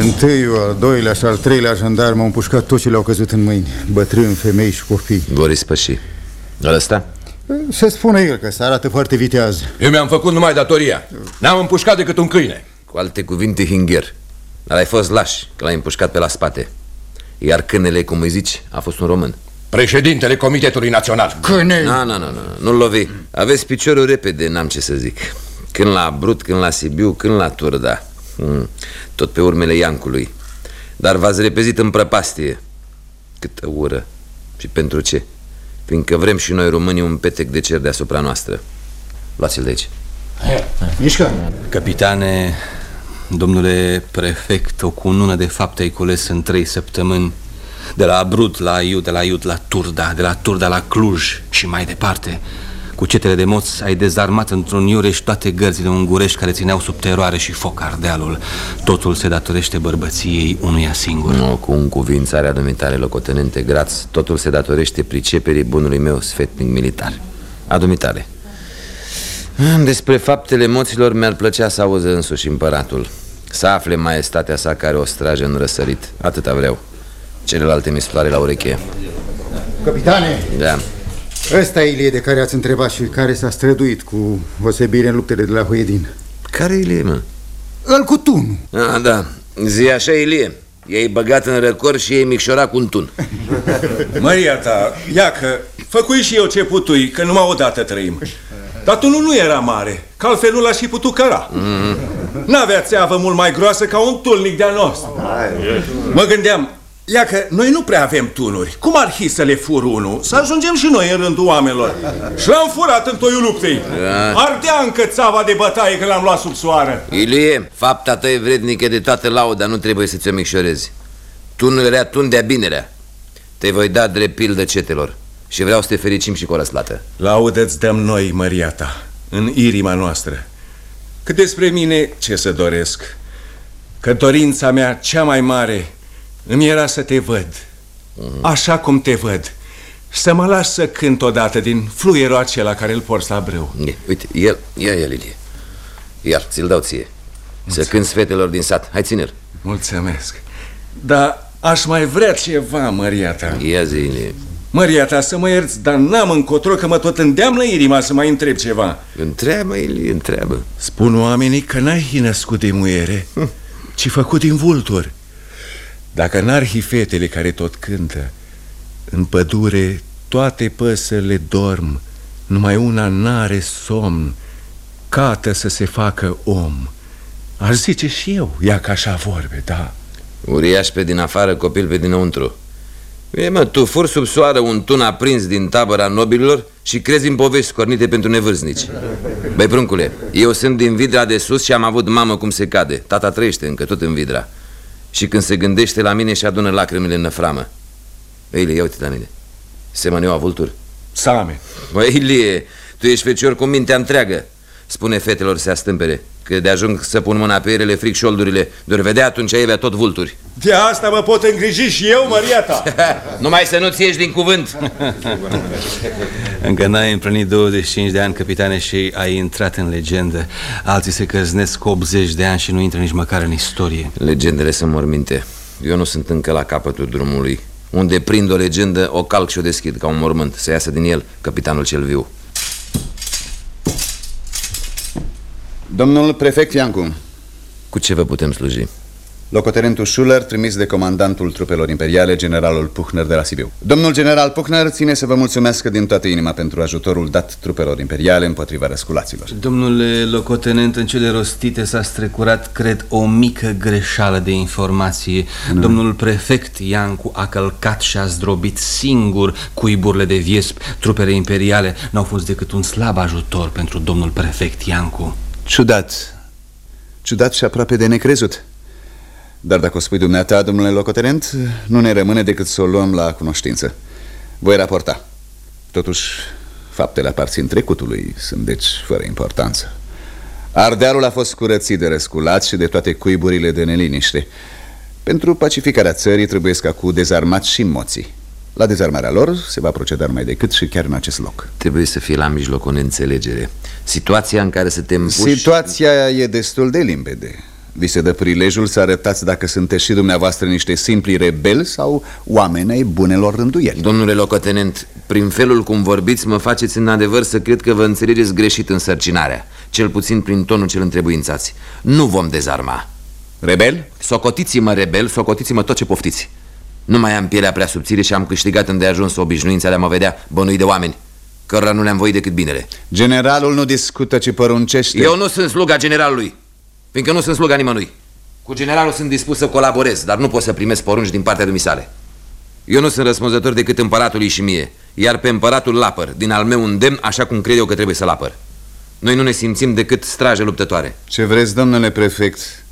Întâiul, al doilea și al treilea jandarm au împușcat toți ce le-au căzut în mâini Bătrâni, femei și copii. Boris Păși Ăsta? Se spune el că se arată foarte viteaz. Eu mi-am făcut numai datoria. N-am împușcat decât un câine. Cu alte cuvinte, Hingher Dar ai fost laș, că l-ai împușcat pe la spate. Iar câinele, cum îi zici, a fost un român. Președintele Comitetului Național. Câine! Nu, nu, nu, nu-l lovi. Aveți piciorul repede, n-am ce să zic. Când la Brut, când la Sibiu, când la Turda hmm. Tot pe urmele Iancului. Dar v-ați repezit în prăpastie. Câtă ură. Și pentru ce? Fiindcă vrem și noi românii un petec de cer deasupra noastră. Luați-l de aici. Mișcă! Capitane, domnule prefect, o cunună de fapte ai cules în trei săptămâni. De la Brut la Iud, de la Iud la Turda, de la Turda la Cluj și mai departe Cu cetele de moți ai dezarmat într-un iureș toate gărzile ungurești care țineau sub teroare și foc ardealul. Totul se datorește bărbăției unuia singur. Nu, cu un cuvințarea dumitare locotenente graț Totul se datorește priceperii bunului meu sfetnic militar. Adumitare Despre faptele moților mi-ar plăcea să auză însuși împăratul. Să afle maestatea sa care o strage în răsărit. Atâta vreau. Celelalte mi la ureche. Capitane! Da Ăsta e Ilie de care ați întrebat și care s-a străduit cu osebire în luptele de la Huedin Care Ilie, mă? Îl cu tunul. Ah, da, zi așa, Ilie. Ei băgat în răcor și ei micșora cu un tun. (laughs) Maria ta, ia că Făcui și eu ce putui, că numai odată trăim. Dar tunul nu era mare Că altfel nu l-aș fi putut căra. Mm. N-avea țeavă mult mai groasă ca un tulnic de-a nostru. Mă gândeam, ia că noi nu prea avem tunuri. Cum ar fi să le fur unul? Să ajungem și noi în rândul oamenilor. Și l-am furat în toiul luptei. Da. Ardea încă țava de bătaie când l-am luat sub soară. Ilie, fapta ta e vrednică de toată lauda Nu trebuie să ți-o micșorezi. Tunul era tun de-a binerea Te voi da drept pildă cetelor. Și vreau să te fericim și cu o răsplată Laudă-ți dăm noi, Maria ta, în inima noastră. Cât despre mine, ce să doresc? Că dorința mea cea mai mare îmi era să te văd Așa cum te văd. Să mă las să cânt odată din fluierul acela care îl porți la brâu. Ie, Uite, el, ia el, Ilie Iar, ți-l dau ție. Să cânți fetelor din sat, hai ține-l. Mulțumesc. Dar aș mai vrea ceva, Maria ta. Ia zi, Ilie Maria ta, să mă ierți, dar n-am încotro că mă tot îndeamnă inima să mai întreb ceva. Întreabă, Ilie, întreabă. Spun oamenii că n-ai fi născut de muiere, ci făcut din vulturi Dacă n-ar fi fetele care tot cântă În pădure toate păsările dorm Numai una n-are somn Cată să se facă om. Aș zice și eu, ia ca așa vorbe, da. Uriaș pe din afară, copil pe dinăuntru. E, mă, tu fur sub soară un tun aprins din tabăra nobililor și crezi în povești scornite pentru nevârstnici. Băi, pruncule, eu sunt din Vidra de sus și am avut mamă cum se cade. Tata trăiește încă tot în Vidra Și când se gândește la mine și adună lacrimile în năframă. Băi, Ilie, ia uite la mine. Semăn eu avulturi? Same Băi, Ilie, tu ești fecior cu mintea întreagă Spune fetelor să se astâmpere Că de ajung să pun mâna pe ele, le fric șoldurile. De-ori vedea atunci ele tot vulturi. De asta mă pot îngriji și eu, Maria ta. (laughs) Numai să nu-ți ieși din cuvânt. (laughs) Încă n-ai împlinit 25 de ani, capitane, și ai intrat în legendă. Alții se căznesc cu 80 de ani și nu intră nici măcar în istorie. Legendele sunt morminte. Eu nu sunt încă la capătul drumului. Unde prind o legendă, o calc și o deschid ca un mormânt Să iasă din el capitanul cel viu Domnul prefect Iancu Cu ce vă putem sluji? Locotenentul Schuller, trimis de comandantul trupelor imperiale, generalul Puchner de la Sibiu. Domnul general Puchner ține să vă mulțumească din toată inima pentru ajutorul dat trupelor imperiale împotriva răsculaților. Domnule locotenent, în cele rostite s-a strecurat, cred, o mică greșeală de informație Nu. Domnul prefect Iancu a călcat și a zdrobit singur cuiburile de viesp Trupele imperiale n-au fost decât un slab ajutor pentru domnul prefect Iancu Ciudat. Ciudat și aproape de necrezut. Dar dacă o spui dumneata, domnule locotenent, nu ne rămâne decât să o luăm la cunoștință. Voi raporta. Totuși, faptele aparțin trecutului, sunt deci fără importanță. Ardealul a fost curățit de răsculați și de toate cuiburile de neliniște. Pentru pacificarea țării trebuie ca cu dezarmat și moții. La dezarmarea lor se va proceda mai decât și chiar în acest loc. Trebuie să fie la mijloc o neînțelegere Situația în care suntem puși... Situația e destul de limpede. Vi se dă prilejul să arătați dacă sunteți și dumneavoastră niște simpli rebeli sau oameni ai bunelor rânduieli. Domnule locotenent, prin felul cum vorbiți, mă faceți în adevăr să cred că vă înțelegeți greșit însărcinarea, cel puțin prin tonul cel întrebuințați. Nu vom dezarma. Rebel? Socotiți-mă rebel, socotiți-mă tot ce poftiți. Nu mai am pielea prea subțire și am câștigat îndeajuns obișnuința de a mă vedea bănui de oameni, cărora nu le-am voit decât binele. Generalul nu discută, ci poruncește. Eu nu sunt sluga generalului, fiindcă nu sunt sluga nimănui. Cu generalul sunt dispus să colaborez, dar nu pot să primesc porunci din partea dumisale. Eu nu sunt răspunzător decât împăratului și mie, iar pe împăratul lapăr, din al meu îndemn, așa cum cred eu că trebuie să-l apăr. Noi nu ne simțim decât straje luptătoare. Ce vreți, domnule prefect?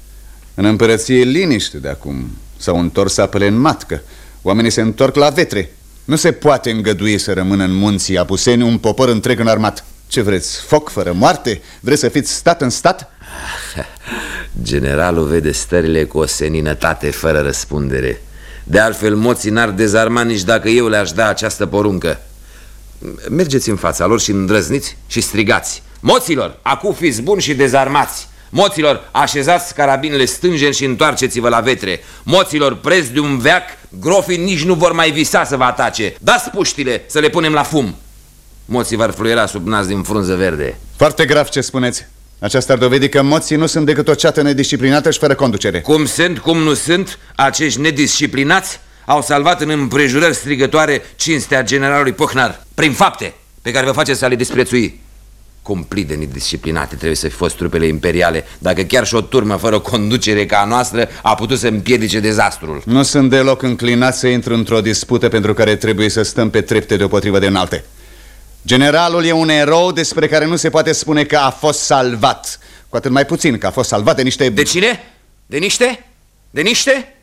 În împărăție liniște de acum. S-au întors apele în matcă. Oamenii se întorc la vetre. Nu se poate îngădui să rămână în munții Apuseni un popor întreg în armat. Ce vreți? Foc fără moarte? Vreți să fiți stat în stat? (laughs) Generalul vede stările cu o seninătate fără răspundere. De altfel, moții n-ar dezarma nici dacă eu le-aș da această poruncă. Mergeți în fața lor și îndrăzniți și strigați. Moților, acum fiți buni și dezarmați. Moților, așezați carabinele stângen și întoarceți-vă la vetre. Moților, preț de un veac, grofii nici nu vor mai visa să vă atace. Dați puștile să le punem la fum. Moții vor fluiera sub nas din frunză verde. Foarte grav ce spuneți. Aceasta ar dovedi că moții nu sunt decât o ceată nedisciplinată și fără conducere. Cum sunt, cum nu sunt, acești nedisciplinați au salvat în împrejurări strigătoare cinstea generalului Pohnar, prin fapte pe care vă faceți să le disprețui. Cumplit de nedisciplinate trebuie să fi fost trupele imperiale, dacă chiar și o turmă fără conducere ca a noastră a putut să împiedice dezastrul. Nu sunt deloc înclinat să intru într-o dispută pentru care trebuie să stăm pe trepte deopotrivă de înalte. Generalul e un erou despre care nu se poate spune că a fost salvat. Cu atât mai puțin că a fost salvat de niște... De cine? De niște? De niște?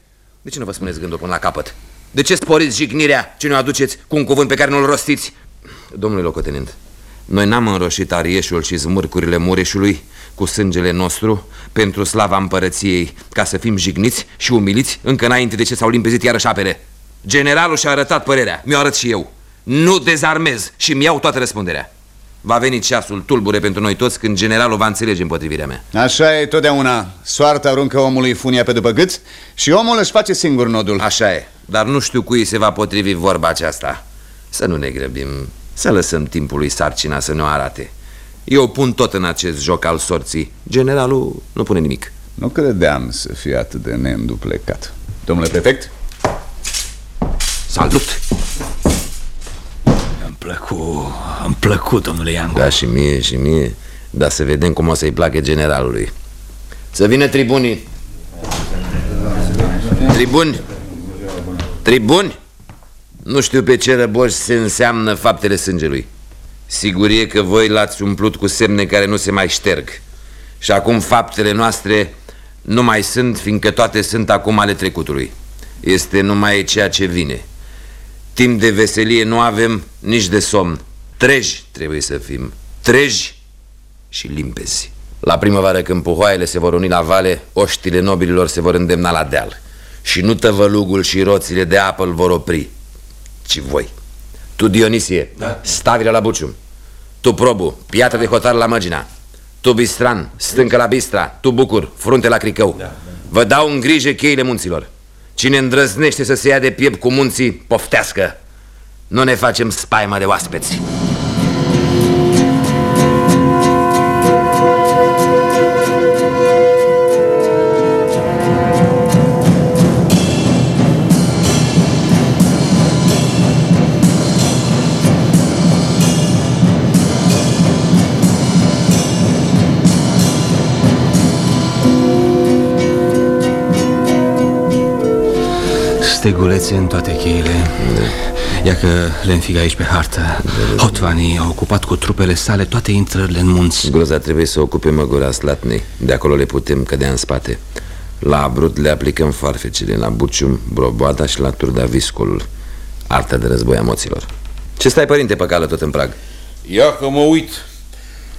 De ce nu vă spuneți gândul până la capăt? De ce sporiți jignirea ce ne aduceți cu un cuvânt pe care nu-l rostiți? Domnule locotenent, noi n-am înroșit arieșul și zmârcurile mureșului cu sângele nostru pentru slava împărăției, ca să fim jigniți și umiliți încă înainte de ce s-au limpezit iarăși apele. Generalul și-a arătat părerea, mi-o arăt și eu. Nu dezarmez și mi iau toată răspunderea. Va veni ceasul tulbure pentru noi toți când generalul va înțelege împotrivirea mea. Așa e totdeauna. Soarta aruncă omului funia pe după gât și omul își face singur nodul. Așa e, dar nu știu cui se va potrivi vorba aceasta. Să nu ne grăbim, să lăsăm timpului sarcina să ne o arate. Eu pun tot în acest joc al sorții. Generalul nu pune nimic. Nu credeam să fie atât de neînduplecat. Domnule prefect? Salut! Îmi plăcut, îmi plăcut, domnule Iancu. Da, și mie, și mie. Dar să vedem cum o să-i plache generalului. Să vină tribunii. Tribuni. Tribuni. Nu știu pe ce răboși se înseamnă faptele sângelui. Sigur e că voi l-ați umplut cu semne care nu se mai șterg. Și acum faptele noastre nu mai sunt, fiindcă toate sunt acum ale trecutului. Este numai ceea ce vine. Timp de veselie nu avem nici de somn. Treji trebuie să fim. Treji și limpezi. La primăvară când puhoaiele se vor uni la vale, oștile nobililor se vor îndemna la deal. Și nu tăvălugul și roțile de apă îl vor opri, ci voi. Tu, Dionisie, da. stavile la Bucium. Tu, Probu, piatră de hotar la Măgina. Tu, Bistran, stâncă la Bistra. Tu, Bucur, frunte la Cricău. Da. Vă dau în grijă cheile munților. Cine îndrăznește să se ia de piept cu munții, poftească. Nu ne facem spaima de oaspeți. Stegulețe în toate cheile da. Ia că le înfig aici pe hartă da. Hotvanii au ocupat cu trupele sale toate intrările în munți Groza trebuie să ocupe măgura Slatnei De acolo le putem cădea în spate La Abrut le aplicăm farfecele La Bucium, Broboada și la Turda Viscolul Arta de război a moților Ce stai, părinte, pe cală tot în prag? Ia că mă uit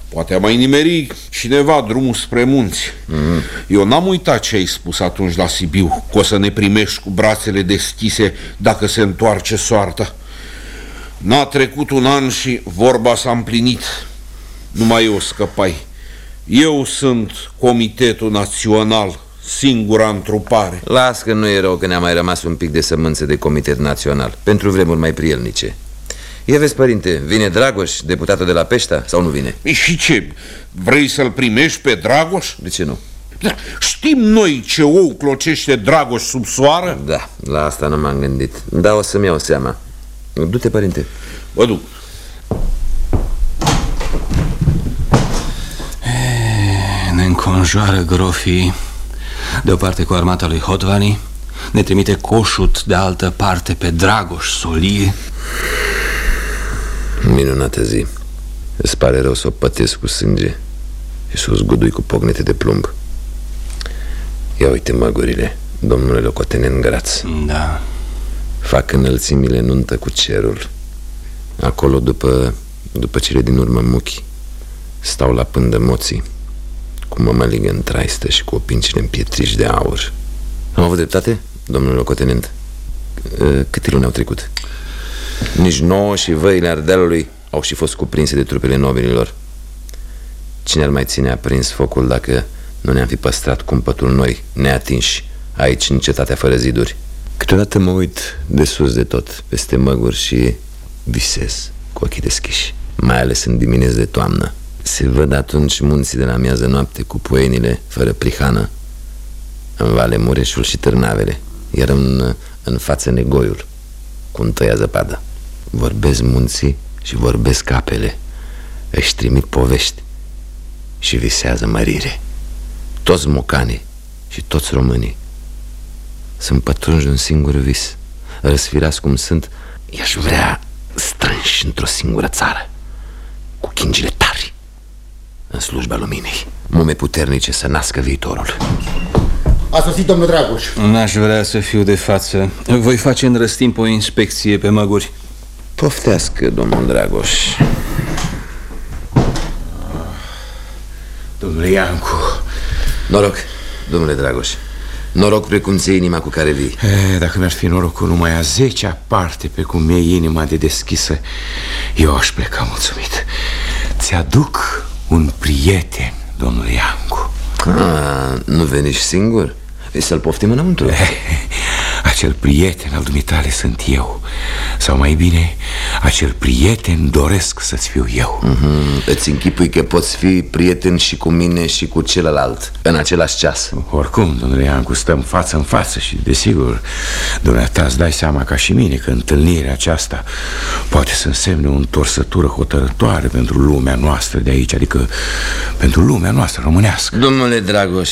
Poate a mai nimeri cineva drumul spre munți. Mm. Eu n-am uitat ce ai spus atunci la Sibiu Că o să ne primești cu brațele deschise Dacă se întoarce soarta. N-a trecut un an și vorba s-a împlinit. Numai eu scăpai. Eu sunt Comitetul Național singura întrupare. Las că nu e rău că ne-a mai rămas un pic de sămânțe de comitet național Pentru vremuri mai prielnice Ia vezi, părinte, vine Dragoș, deputatul de la Peșta, sau nu vine? E și ce, vrei să-l primești pe Dragoș? De ce nu? Da, știm noi ce ou clocește Dragoș sub soară? Da, la asta nu m-am gândit Da, o să-mi iau seama Du-te, părinte Mă duc Ne înconjoară grofii De o parte cu armata lui Hotvani Ne trimite coșut de altă parte pe Dragoș Solie Minunată zi. Îți pare rău să o pătesc cu sânge Și să o zgudui cu pognete de plumb. Ia uite măgurile Domnule locotenent Graț. Da. Fac înălțimile nuntă cu cerul. Acolo după, după cele din urmă muchi Stau la pândă moții Cu mămăligă în traistă și cu opincile în pietriș de aur. Am avut dreptate, domnule locotenent? Câte luni au trecut? Nici nouă și văile Ardealului au și fost cuprinse de trupele nobililor Cine ar mai ține aprins focul dacă nu ne-am fi păstrat cumpătul noi, neatinși, aici în cetatea fără ziduri? Câteodată mă uit de sus de tot, peste măguri și visez cu ochii deschiși Mai ales în dimineți de toamnă. Se văd atunci munții de la miază noapte cu poenile fără prihană În vale Mureșul și Târnavele Iar în, în față negoiul cu întâia zăpadă. Vorbesc munții și vorbesc apele Își trimit povești și visează mărire. Toți mocanii și toți românii Sunt pătrunși un singur vis. Răsfirați cum sunt I-aș vrea strânși într-o singură țară Cu chingile tari În slujba luminii Mume puternice să nască viitorul A sosit domnul Dragoș. N-aș vrea să fiu de față. Voi face în răstimp o inspecție pe măguri. Poftească, domnul Dragoș. Domnule Iancu. Noroc, domnule Dragoș. Noroc precum ți inima cu care vii. E, Dacă mi-ar fi norocul numai a zecea parte pe cum e inima de deschisă Eu aș pleca mulțumit. Ți-aduc un prieten, domnule Iancu a, Nu veni singur? Să-l poftim înăuntru (laughs) Acel prieten al dumitale sunt eu. Sau mai bine, acel prieten doresc să-ți fiu eu. Mm -hmm. Îți închipui că poți fi prieten și cu mine și cu celălalt În același ceas. Oricum, domnule Iancu, stăm față în față Și desigur, dumneata îți dai seama ca și mine Că întâlnirea aceasta poate să însemne o întorsătură hotărătoare Pentru lumea noastră de aici Adică pentru lumea noastră românească. Domnule Dragoș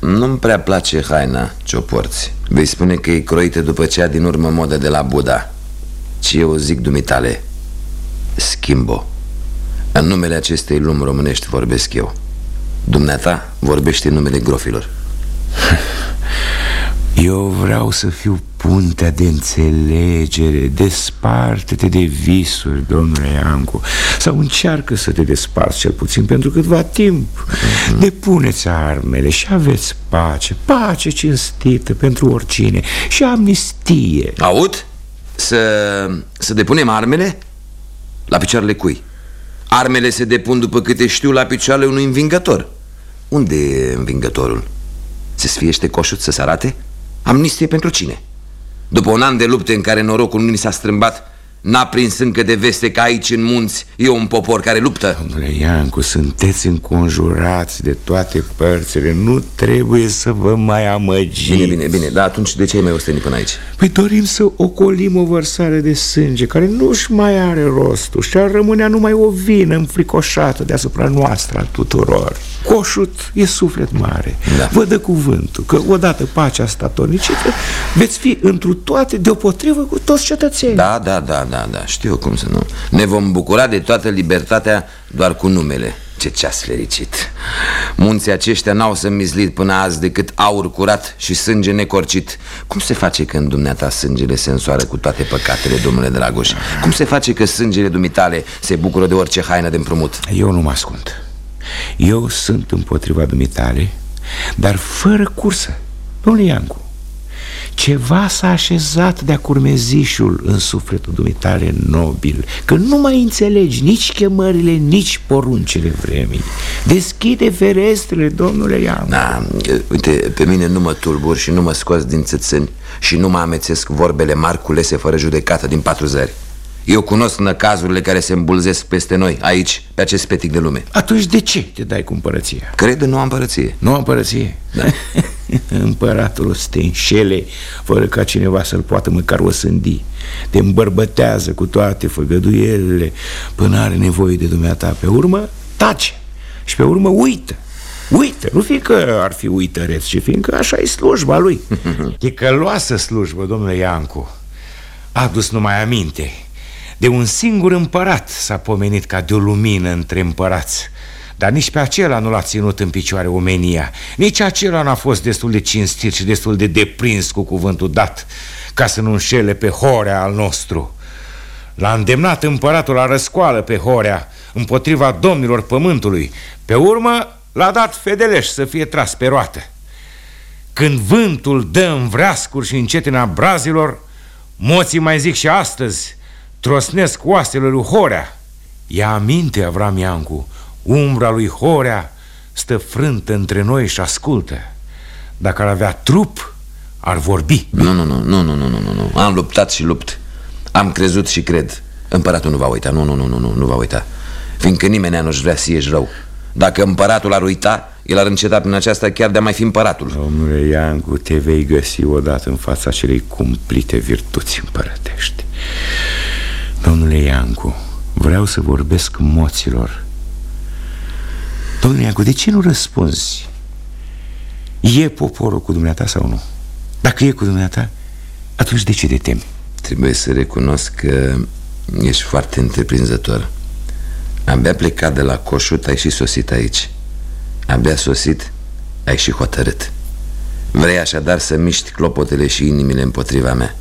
nu-mi prea place haina ce-o porți. Vei spune că e croită după cea din urmă modă de la Buddha. Ci eu zic dumitale? Schimbo. În numele acestei lumi românești vorbesc eu. Dumneata vorbește în numele grofilor (laughs) Eu vreau să fiu puntea de înțelegere Desparte-te de visuri, domnule Iancu Sau încearcă să te desparți cel puțin pentru câtva timp mm -hmm. Depuneți armele și aveți pace Pace cinstită pentru oricine Și amnistie Aud? Să, să depunem armele? La picioarele cui? Armele se depun, după câte știu, la picioarele unui învingător Unde e învingătorul? Se sfiește coșut să se arate? Amnistie pentru cine? După un an de lupte în care norocul nu ni s-a strâmbat N-a prins încă de veste că aici în munți e un popor care luptă. Domnule Iancu, sunteți înconjurați de toate părțile. Nu trebuie să vă mai amăgiți. Bine, bine, bine, dar atunci de ce ai mai ostenit până aici? Păi dorim să ocolim o vărsare de sânge Care nu-și mai are rostul Și ar rămânea numai o vină înfricoșată deasupra noastră a tuturor. Coșut e suflet mare. Da. Vă dă cuvântul că odată pacea statornicită Veți fi întru toate deopotrivă cu toți cetățenii. Da, da, da, da, da, știu cum să nu. Ne vom bucura de toată libertatea doar cu numele. Ce ceas fericit. Munții aceștia n-au să mizlit până azi decât aur curat și sânge necorcit. Cum se face că în dumneata sângele se însoară cu toate păcatele, domnule Dragoș? Cum se face că sângele dumitale se bucură de orice haină de împrumut? Eu nu mă ascund. Eu sunt împotriva dumitale, dar fără cursă. Domnule Iancu Ceva s-a așezat de-a curmezișul în sufletul dumitale nobil Că nu mai înțelegi nici chemările, nici poruncile vremii. Deschide ferestrele, domnule Ian Da, uite, pe mine nu mă tulbur și nu mă scoți din țățâni Și nu mă amețesc vorbele mari culese fără judecată din patru zări eu cunosc năcazurile care se îmbulzesc peste noi, aici, pe acest petic de lume. Atunci de ce te dai cu împărăția? Cred în noua împărăție. Noua împărăție? Da. (laughs) Împăratul o să te înșele Fără ca cineva să-l poată măcar o sândi Te îmbărbătează cu toate făgăduielile Până are nevoie de dumneata. Pe urmă, tace. Și pe urmă uită. Uită, nu fi că ar fi uităreț Ci fiindcă așa e slujba lui. (laughs) E căloasă slujbă, domnule Iancu. A dus numai aminte de un singur împărat s-a pomenit ca de o lumină între împărați. Dar nici pe acela nu l-a ținut în picioare omenia. Nici acela n-a fost destul de cinstit și destul de deprins cu cuvântul dat Ca să nu înșele pe Horea al nostru. L-a îndemnat împăratul la răscoală pe Horea Împotriva domnilor pământului. Pe urmă l-a dat fedeleș să fie tras pe roată Când vântul dă în vreascuri și încetina brazilor Moții mai zic și astăzi trosnesc oasele lui Horea. Ia aminte, Avram Iancu, umbra lui Horea stă frântă între noi și ascultă. Dacă ar avea trup, ar vorbi. Nu, nu, nu, nu, nu, nu, nu, nu. Am luptat și lupt. Am crezut și cred. Împăratul nu va uita, nu, nu, nu, nu, nu, nu va uita. Fiindcă nimeni nu-și vrea să ieși rău. Dacă împăratul ar uita, el ar înceta prin aceasta chiar de a mai fi împăratul. Domnule Iancu, te vei găsi odată în fața acelei cumplite virtuți împărătești. Domnule Iancu, vreau să vorbesc moților Domnule Iancu, de ce nu răspunzi? E poporul cu dumneata sau nu? Dacă e cu dumneata, atunci de ce te temi? Trebuie să recunosc că ești foarte întreprinzător Abia plecat de la Coșut, ai și sosit aici Abia sosit, ai și hotărât Vrei așadar să miști clopotele și inimile împotriva mea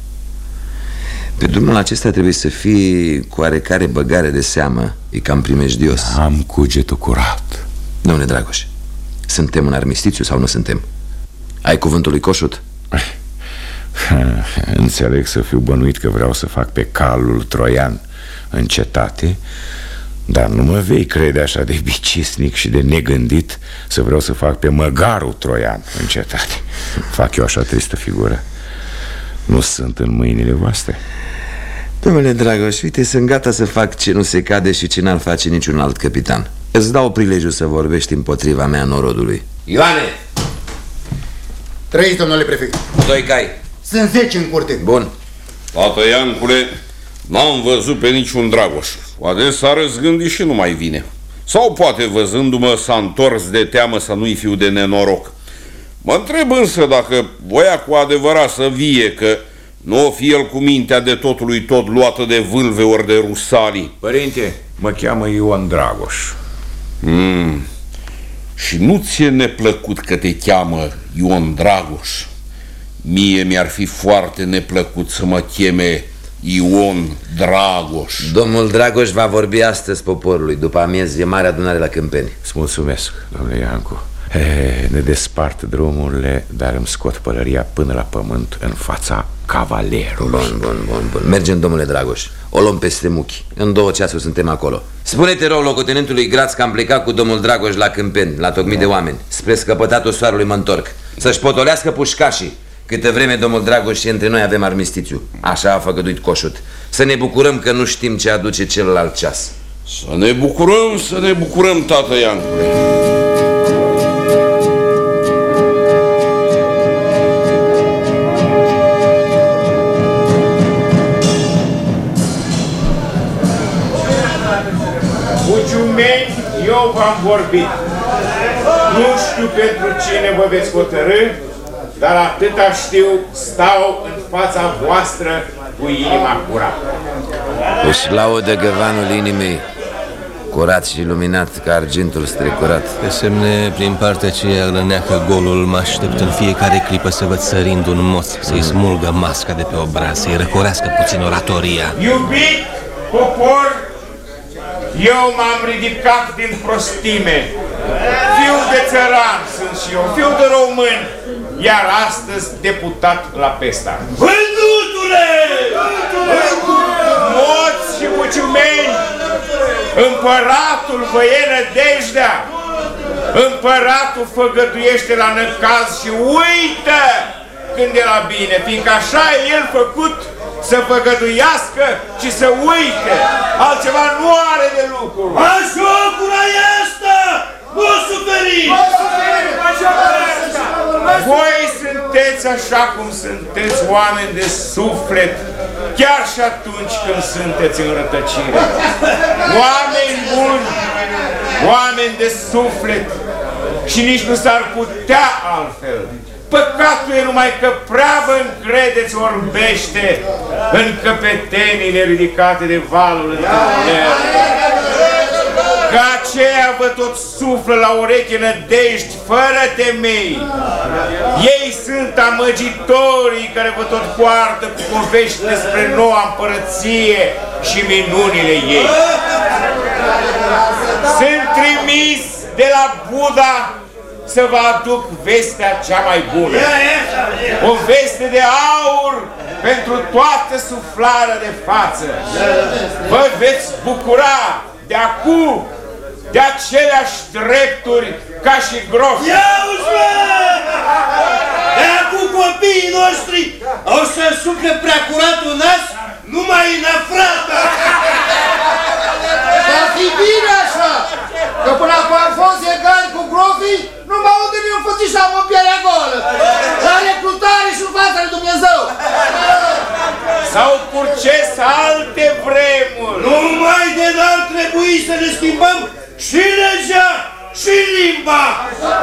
pe drumul acesta trebuie să fii cu oarecare băgare de seamă. E cam primejdios. Am cugetul curat. Domnule Dragoș, suntem în armistițiu sau nu suntem? Ai cuvântul lui Coșut? (laughs) Înțeleg să fiu bănuit că vreau să fac pe calul troian în cetate Dar nu mă vei crede așa de bicisnic și de negândit Să vreau să fac pe măgarul troian în cetate. Fac eu așa tristă figură Nu sunt în mâinile voastre. Domnule Dragoș, uite, sunt gata să fac ce nu se cade și ce n-ar face niciun alt capitan. Îți dau prilejul să vorbești împotriva mea norodului. Ioane! Trăiți, domnule prefect. Doi cai. Sunt zece în curte. Bun. Tată Iancule, n-am văzut pe niciun Dragoș. Poate s-a răzgândit și nu mai vine. Sau poate văzându-mă s-a întors de teamă să nu-i fiu de nenoroc Mă întreb însă dacă voia cu adevărat să vie că nu o fi el cu mintea de totului tot luată de vâlve ori de rusalii. Părinte, mă cheamă Ion Dragoș. Mm. Și nu ți-e neplăcut că te cheamă Ion Dragoș? Mie mi-ar fi foarte neplăcut să mă cheme Ion Dragoș. Domnul Dragoș va vorbi astăzi poporului, după amiez e mare adunare la Câmpeni. Îți mulțumesc, domnule Iancu. He, ne despart drumurile, dar îmi scot pălăria până la pământ în fața cavalerului. Bun, bun, bun, bun. Mergem, domnule Dragoș. O luăm peste muchi. În două ceasuri suntem acolo. Spune-te rog locotenentului Graț că am plecat cu domnul Dragoș la Câmpeni, la tocmit da. de oameni. Spre scăpătatul soarelui mă întorc. Să-și potolească pușcașii. Câte vreme, domnul Dragoș, și între noi avem armistițiu. Așa a făgăduit Coșut. Să ne bucurăm că nu știm ce aduce celălalt ceas. Să ne bucurăm, să ne bucurăm, tată Iancule. Eu v-am vorbit. Nu știu pentru cine vă veți hotărâ, dar atâta știu, stau în fața voastră cu inima curată. Își laudă găvanul inimii, curat și iluminat ca argintul strecurat. Pe semne, prin partea aceea răneacă golul, mă aștept în fiecare clipă să văd sărind un moț, să-i smulgă masca de pe obraz, să-i răcorească puțin oratoria. Iubit popor, Eu m-am ridicat din prostime. Fiu de țăran sunt și eu, fiu de român, iar astăzi deputat la Pesta. Vândutule! Moți și muciumeni, împăratul vă e nădejdea. Împăratul făgăduiește la năcaz și uită când e la bine, fiindcă așa e el făcut să făgăduiască și să uite. Altceva nu are de lucru. Așa este! Nu suferiți! Voi sunteți așa cum sunteți oameni de suflet, chiar și atunci când sunteți în rătăcire. Oameni buni, oameni de suflet și nici nu s-ar putea altfel. Păcatul e numai că prea vă încredeți orbește în căpetenile ridicate de valul întâlnire. Că aceea vă tot suflă la ureche nădejdi fără temei. Ei sunt amăgitorii care vă tot poartă cu povești despre noua împărăție și minunile ei. Sunt trimis de la Buddha să vă aduc vestea cea mai bună. O veste de aur pentru toată suflarea de față. Vă veți bucura de acum de aceleași drepturi ca și grof. Ia De acum copiii noștri au să sucă prea curatul nas numai în afrata. Va fi bine așa, că până acum am fost egal cu grofii, nu mă aud de un fățișam în pielea golă. La recrutare și în fața lui Dumnezeu. S-au purces alte vremuri. Numai de n-ar trebui să ne schimbăm și legea și limba,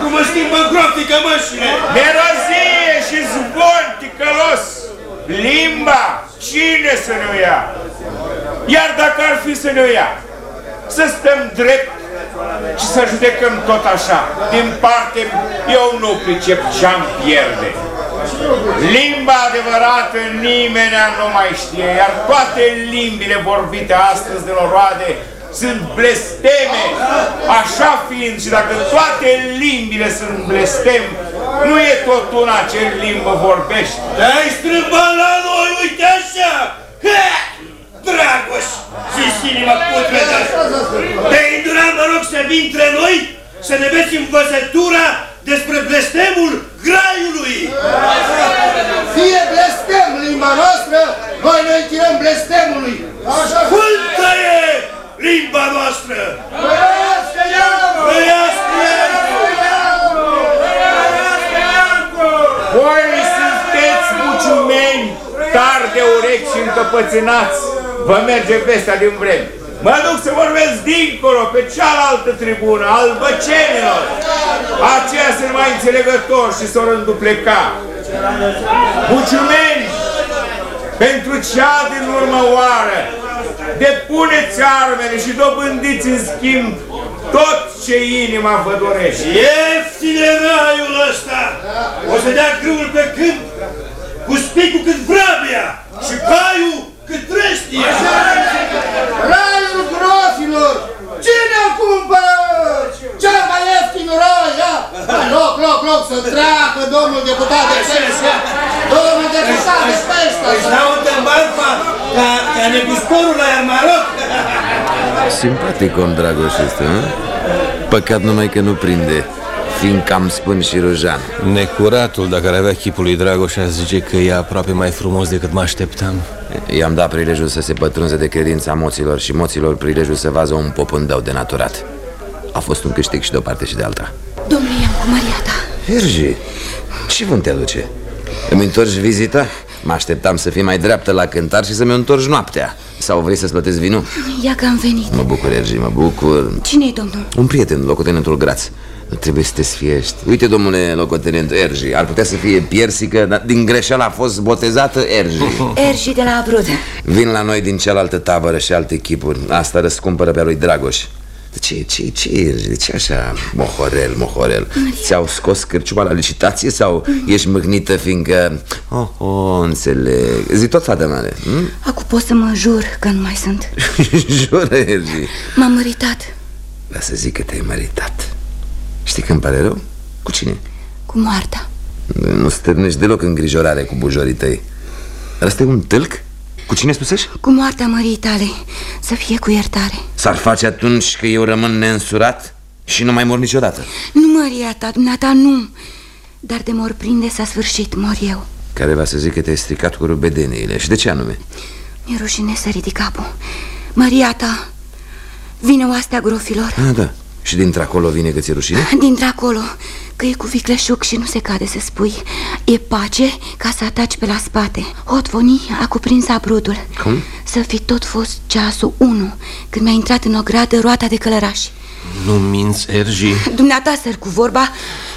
cum mă schimbă grofii cămășile. Merozie și zvon ticălos. Limba, cine să ne o ia? Iar dacă ar fi să ne o ia, să stăm drept și să judecăm tot așa. Din parte, eu nu pricep ce-am pierde. Limba adevărată nimeni nu mai știe, iar toate limbile vorbite astăzi de noroade sunt blesteme. Așa fiind și dacă toate limbile sunt blestem, nu e tot una ce limbă vorbești. Te-ai strâmbat la noi, uite așa! Ha! Dragoș și inima putredă! Te-ai îndurat, mă rog, să vii între noi, să ne vezi învățătura despre blestemul graiului! Fie blestem limba noastră, noi ne închirăm blestemului! Sfântă e limba noastră! Trăiască Iancu! Trăiască Voi sunteți muciumeni, tari de urechi și încăpățânați. Vă merge vestea din vreme. Mă duc să vorbesc dincolo, pe cealaltă tribună, al băcenilor. Aceia sunt mai înțelegători și s-au îndupleca. Muciumeni, pentru cea din urmă oară, depuneți armele și dobândiți în schimb tot ce inima vă dorește. Ieftine raiul ăsta! O să dea grâul pe câmp, cu spicul cât vrabia și caiul cât trestie! Raiul grofilor! Cine cumpără cel mai ieftin rai, ia? Loc, loc, loc, să treacă domnul deputat de pensie! Domnul deputat de pensie! Își dau în barfa ca, ca negustorul la Armaroc! Simpatic om Dragoș este, nu? Păcat numai că nu prinde Fiind cam spân și rujan. Necuratul, dacă ar avea chipul lui Dragoș, aș zice că e aproape mai frumos decât mă așteptam. I-am dat prilejul să se pătrunze de credința moților Și moților prilejul să vază un popândău de naturat A fost un câștig și de o parte și de alta. Domnule Iancu, Maria ta. Ergi, ce vânt te aduce? Îmi întorci vizita? Mă așteptam să fii mai dreaptă la cântar și să-mi întorci noaptea. Sau vrei să-ți plătesc vinul? Ia că am venit. Mă bucur, Ergi, mă bucur. Cine-i domnul? Un prieten, locotenentul Graț. Nu trebuie să te sfiești. Uite, domnule locotenent, Ergi Ar putea să fie piersică, dar din greșeală a fost botezată Ergi. (laughs) Ergi de la Abrud Vin la noi din cealaltă tabără și alte chipuri. Asta răscumpără pe lui Dragoș. De ce, ce, ce, Ergi? De ce așa mohorel, mohorel? Ți-au scos cârciuma la licitație sau ești mâhnită fiindcă... Oh, oh, înțeleg. Zi tot, fata mare hm? Acum pot să mă jur că nu mai sunt. (laughs) Jură, Ergi. M-am măritat. Dar să zic că te-ai măritat Știi că îmi pare rău? Cu cine? cu moartea. Nu stârnești deloc îngrijorare cu bujorii tăi. Ăsta e un tâlc? Cu cine spusești? Cu moartea mării tale. Să fie cu iertare. S-ar face atunci că eu rămân neînsurat și nu mai mor niciodată. Nu măria ta, dumneata, nu. Dar de mor prinde s-a sfârșit, mor eu. Care va să zic că te-ai stricat cu rubedeniile Și de ce anume? Mi-e rușine să ridic capul. Măria ta Vine oastea grofilor. Ah, da Și dintr-acolo vine că ți-e rușine? Dintr-acolo Că e cu vicleșuc și nu se cade să spui E pace ca să ataci pe la spate Hotvoni a cuprins abrudul Cum? Să fi tot fost ceasul 1 Când mi-a intrat în ogradă roata de călărași Nu minți, Ergi. Dumneata săr cu vorba.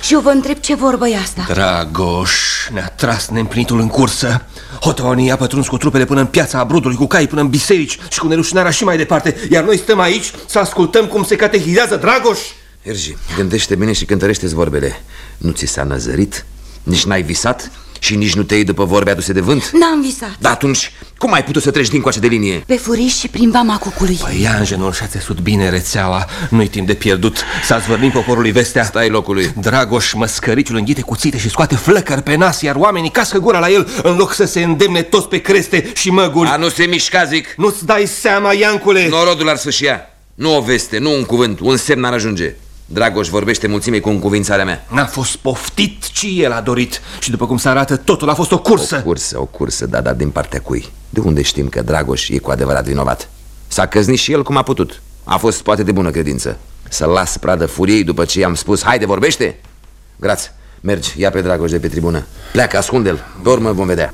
Și eu vă întreb ce vorbă e asta. Dragoș ne-a tras neîmplinitul în cursă. Hotonii a pătruns cu trupele până în piața Abrudului Cu cai până în biserici și cu nerușinarea și mai departe. Iar noi stăm aici să ascultăm cum se catehizează Dragoș! Ergi, gândește bine și cântărește-ți vorbele. Nu ți s-a năzărit? Nici n-ai visat? Și nici nu te iei după vorbe aduse de vânt? N-am visat. Dar atunci, cum ai putut să treci din coace de linie? Pe furiș și prin vama cucului. Păi Ianjenul și-a țesut bine rețeaua. Nu-i timp de pierdut. Să zvârnim poporului vestea. Stai locului. Dragoș măscăriciul înghite cuțite și scoate flăcări pe nas Iar oamenii cască gura la el În loc să se îndemne toți pe creste și măguri. A nu se mișca, zic. Nu-ți dai seama, Iancule. Norodul ar să-și ia Nu o veste, nu un cuvânt, un semn ar ajunge Dragoș vorbește mulțimei cu încuvințarea mea. N-a fost poftit, ci el a dorit. Și după cum se arată, totul a fost o cursă. O cursă, o cursă, da, dar din partea cui? De unde știm că Dragoș e cu adevărat vinovat? S-a căznit și el cum a putut. A fost poate de bună credință. Să las pradă furiei după ce i-am spus Haide, vorbește? Grați, mergi, ia pe Dragoș de pe tribună. Pleacă, ascunde-l, pe urmă vom vedea.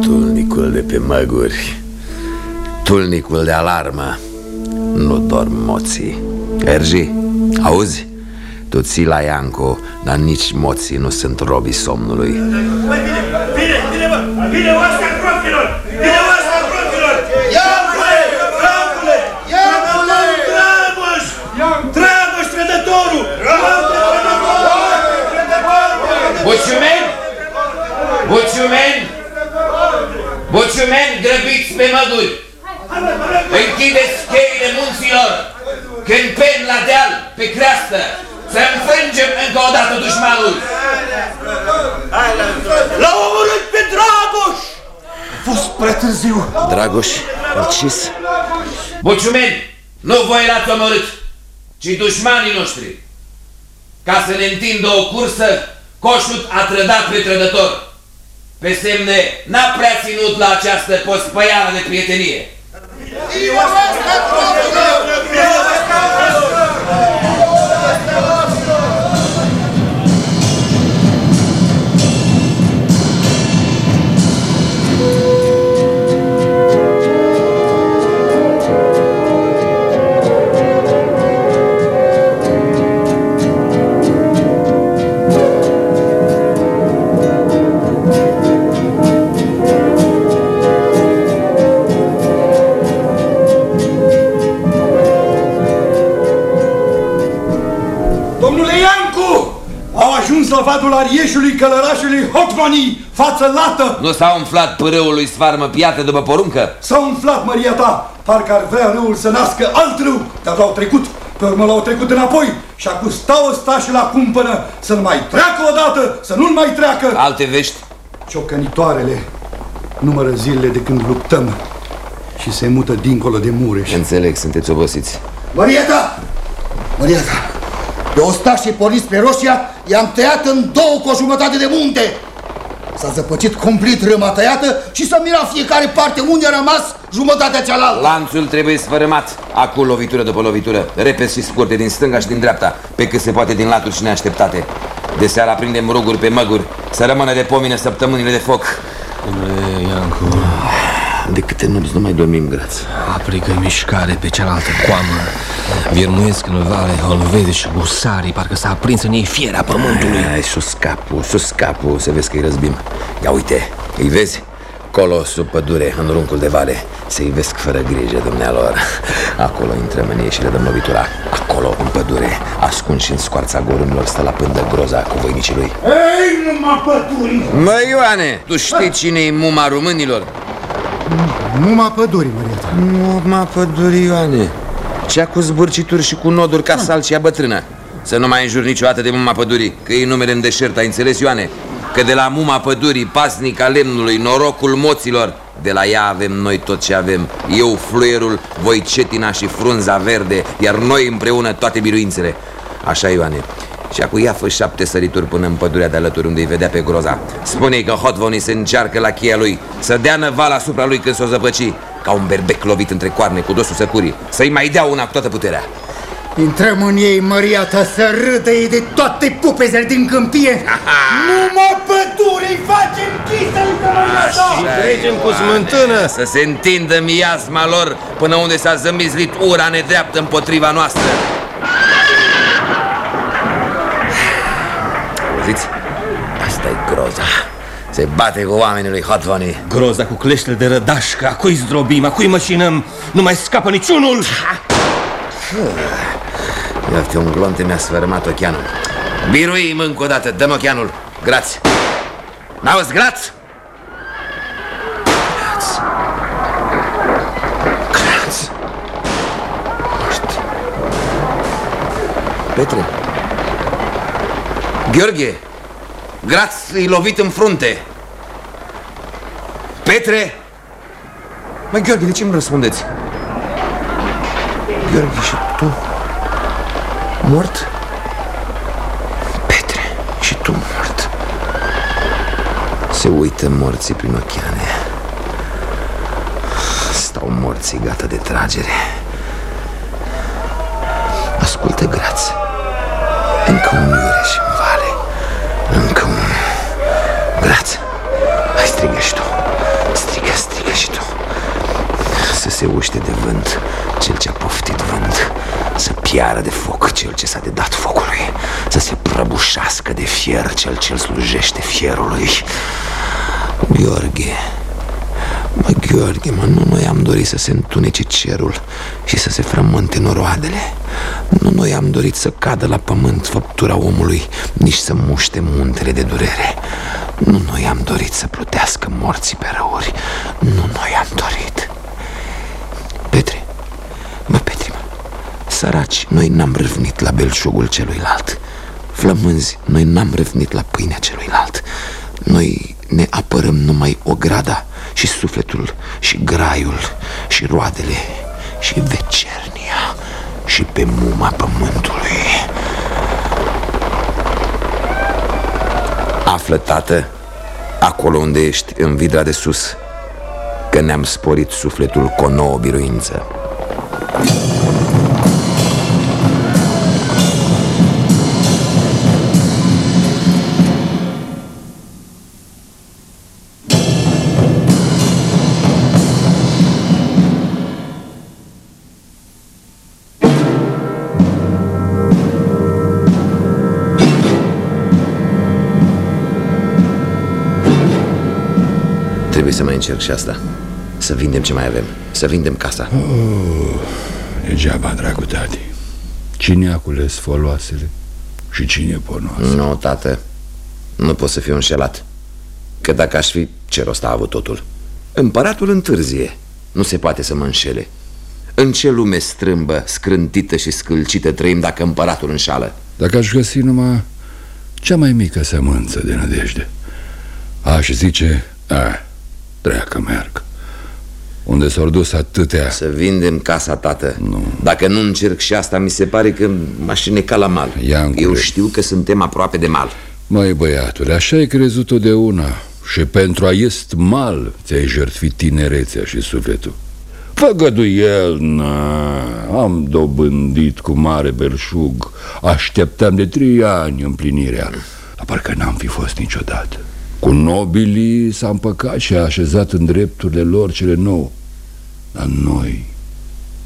Tulnicul de pe măguri Tulnicul de alarmă Nu dorm moții Ergi, auzi? Tu ții la Ianco, dar nici moții nu sunt robii somnului Mai bine, bine, bine, mă! Bine oastea crofilor! Bine oastea crofilor! Iancule! Iancule! Iancule! Dragoș! Dragoș, trădătorul! Buciumeni! Buciumeni! Buciumeni, grăbiți pe măduri! Închideți cheile munților! Câmpeni la deal, pe creastă! Să înfrângem încă o dată dușmanul! L-au omorât pe Dragoș! A fost prea târziu Dragoș, ucis? Buciumeni, nu voi l-ați omorât, ci dușmanii noștri. Ca să ne întindă o cursă, Coșut a trădat pe trădător. Pe semne, n-a prea ținut la această pospăială de prietenie. Domnule Au ajuns la vadul arieșului călărașului Hotvani, față lată! Nu s-a umflat pârâul lui sfarmă piată după poruncă? S-a umflat măria ta, parcă ar vrea râul să nască alt râu, dar l-au trecut, pe urmă l-au trecut înapoi și acum stau ostașii la cumpănă să nu mai treacă odată, să nu mai treacă! Alte vești? Ciocănitoarele numără zilele de când luptăm și se mută dincolo de Mureș. Înțeleg, sunteți obosiți. Marieta! Marieta! Pe ostașii porniți pe Roșia i-am tăiat în două cu o jumătate de munte. S-a zăpăcit complet râma tăiată și să mira fiecare parte unde a rămas jumătatea cealaltă. Lanțul trebuie sfărâmat. Acum lovitură după lovitură, repezi și scurte din stânga și din dreapta, pe cât se poate din laturi și neașteptate. De seara prindem ruguri pe măguri, să rămână de pomine săptămânile de foc. Domnule Iancu De câte nopți nu mai dormim, graț. Aprigă mișcare pe cealaltă coamă Viermuiesc în vale holvezi și gusarii Parcă s-a aprins în ei fierea pământului Ai, sus capul, sus capul, să vezi că îi răzbim. Ia uite, îi vezi? Acolo, sub pădure, în runcul de vale Se ivesc fără grijă, dumnealor Acolo intrăm în ei și le dăm lovitura Acolo, în pădure, ascuns și în scoarța gorunilor Stă la pândă groza cu voinicii lui Ei, numai pădurii! Mă, Ioane, tu știi cine e muma românilor? Muma pădurii, Mărieta Muma pădurii, Ioane Cea cu zbârcituri și cu noduri ca salcia bătrână. Să nu mai înjuri niciodată de muma pădurii Că e numele în deșert, ai înțeles, Ioane? Că de la muma pădurii, pasnica lemnului, norocul moților De la ea avem noi tot ce avem. Eu fluierul, voi cetina și frunza verde Iar noi împreună toate biruințele. Așa, Ioane și acu ia fă șapte sărituri până în pădurea de alături unde îi vedea pe groza. Spune-i că Hotvoni se încearcă la cheia lui Să dea năval asupra lui când s-o zăpăci Ca un berbec lovit între coarne cu dosul săcurii Să-i mai dea una cu toată puterea. Intrăm în ei, Maria ta, să râdă ei de toate pupezele din câmpie. Numai pădurii facem chisă-i pe Maria ta. Și trecem cu smântână. Să se întindă miasma lor Până unde s-a zămizlit ura nedreaptă împotriva noastră Se bate cu oamenii lui Hotvoni Groza cu cleștele de rădașcă A cui zdrobim, a cui mășinăm Nu mai scapă niciunul! Ia uite, un glonte mi-a sfărâmat ocheanul Biruim încă o dată, dăm ocheanul Grați. N-auzi, grați? Grați. Grați. Oști. Petre. Gheorghe Graț e lovit în frunte Petre Mă, Gheorghe, de ce îmi răspundeți? Gheorghe, și tu? Mort? Petre, și tu mort Se uită morții prin ocheane Stau morții gata de tragere Ascultă, graț Încă un iureș se uște de vânt Cel ce-a poftit vânt Să piară de foc cel ce s-a dedat focului Să se prăbușească de fier Cel ce-l slujește fierului. Gheorghe Mă, Gheorghe, mă, nu noi am dorit să se întunece cerul Și să se frământe noroadele. Nu noi am dorit să cadă la pământ făptura omului Nici să muște muntele de durere. Nu noi am dorit să plutească morții pe răuri. Nu noi am dorit. Petre, mă, Petre, mă Săraci, noi n-am râvnit la belșugul celuilalt Flămânzi, noi n-am râvnit la pâinea celuilalt Noi ne apărăm numai ograda și sufletul și graiul și roadele și vecernia și pe muma pământului. Află, tată, acolo unde ești, în vidra de sus, că ne-am sporit sufletul cu o nouă biruință. Trebuie să mai încerc și asta Să vindem ce mai avem. Să vindem casa. Oh, degeaba, dragul tati. Cine a cules foloasele și cine ponoasă? Nu, tată. Nu pot să fiu înșelat. Că dacă aș fi, ce rost a avut totul? Împăratul întârzie. Nu se poate să mă înșele. În ce lume strâmbă, scrântită și scâlcită Trăim dacă împăratul înșală? Dacă aș găsi numai cea mai mică sămânță de nădejde Aș zice, a, treacă merg Unde s-au dus atâtea. Să vindem casa, tată. Nu. Dacă nu încerc și asta, mi se pare că m-aș neca la mal. Iancule. Eu știu că suntem aproape de mal. Măi băiatule, așa ai crezut de una. Și pentru a est mal ți-ai jertfit tinerețea și sufletul. Făgăduiel, na, am dobândit cu mare belșug. Așteptam de trei ani împlinirea. Dar parcă n-am fi fost niciodată Cu nobilii s-a împăcat și a așezat în drepturile lor cele nouă. Dar noi,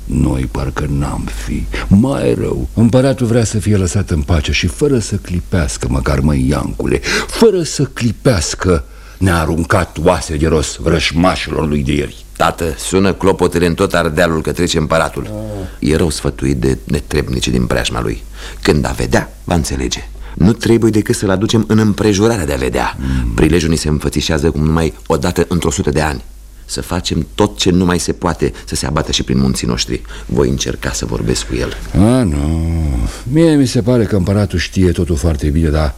noi parcă n-am fi. Mai rău, împăratul vrea să fie lăsat în pace Și fără să clipească, măcar măi Iancule Fără să clipească ne-a aruncat oase de ros vrășmașilor lui de ieri. Tată, sună clopotele în tot ardealul că trece împăratul. E rău sfătuit de netrebnici din preajma lui. Când a vedea, va înțelege nu trebuie decât să-l aducem în împrejurarea de a vedea. Mm. Prilejul ni se înfățișează cum numai o dată într-o sută de ani. Să facem tot ce nu mai se poate să se abată și prin munții noștri. Voi încerca să vorbesc cu el. A, nu. Mie mi se pare că împăratul știe totul foarte bine, dar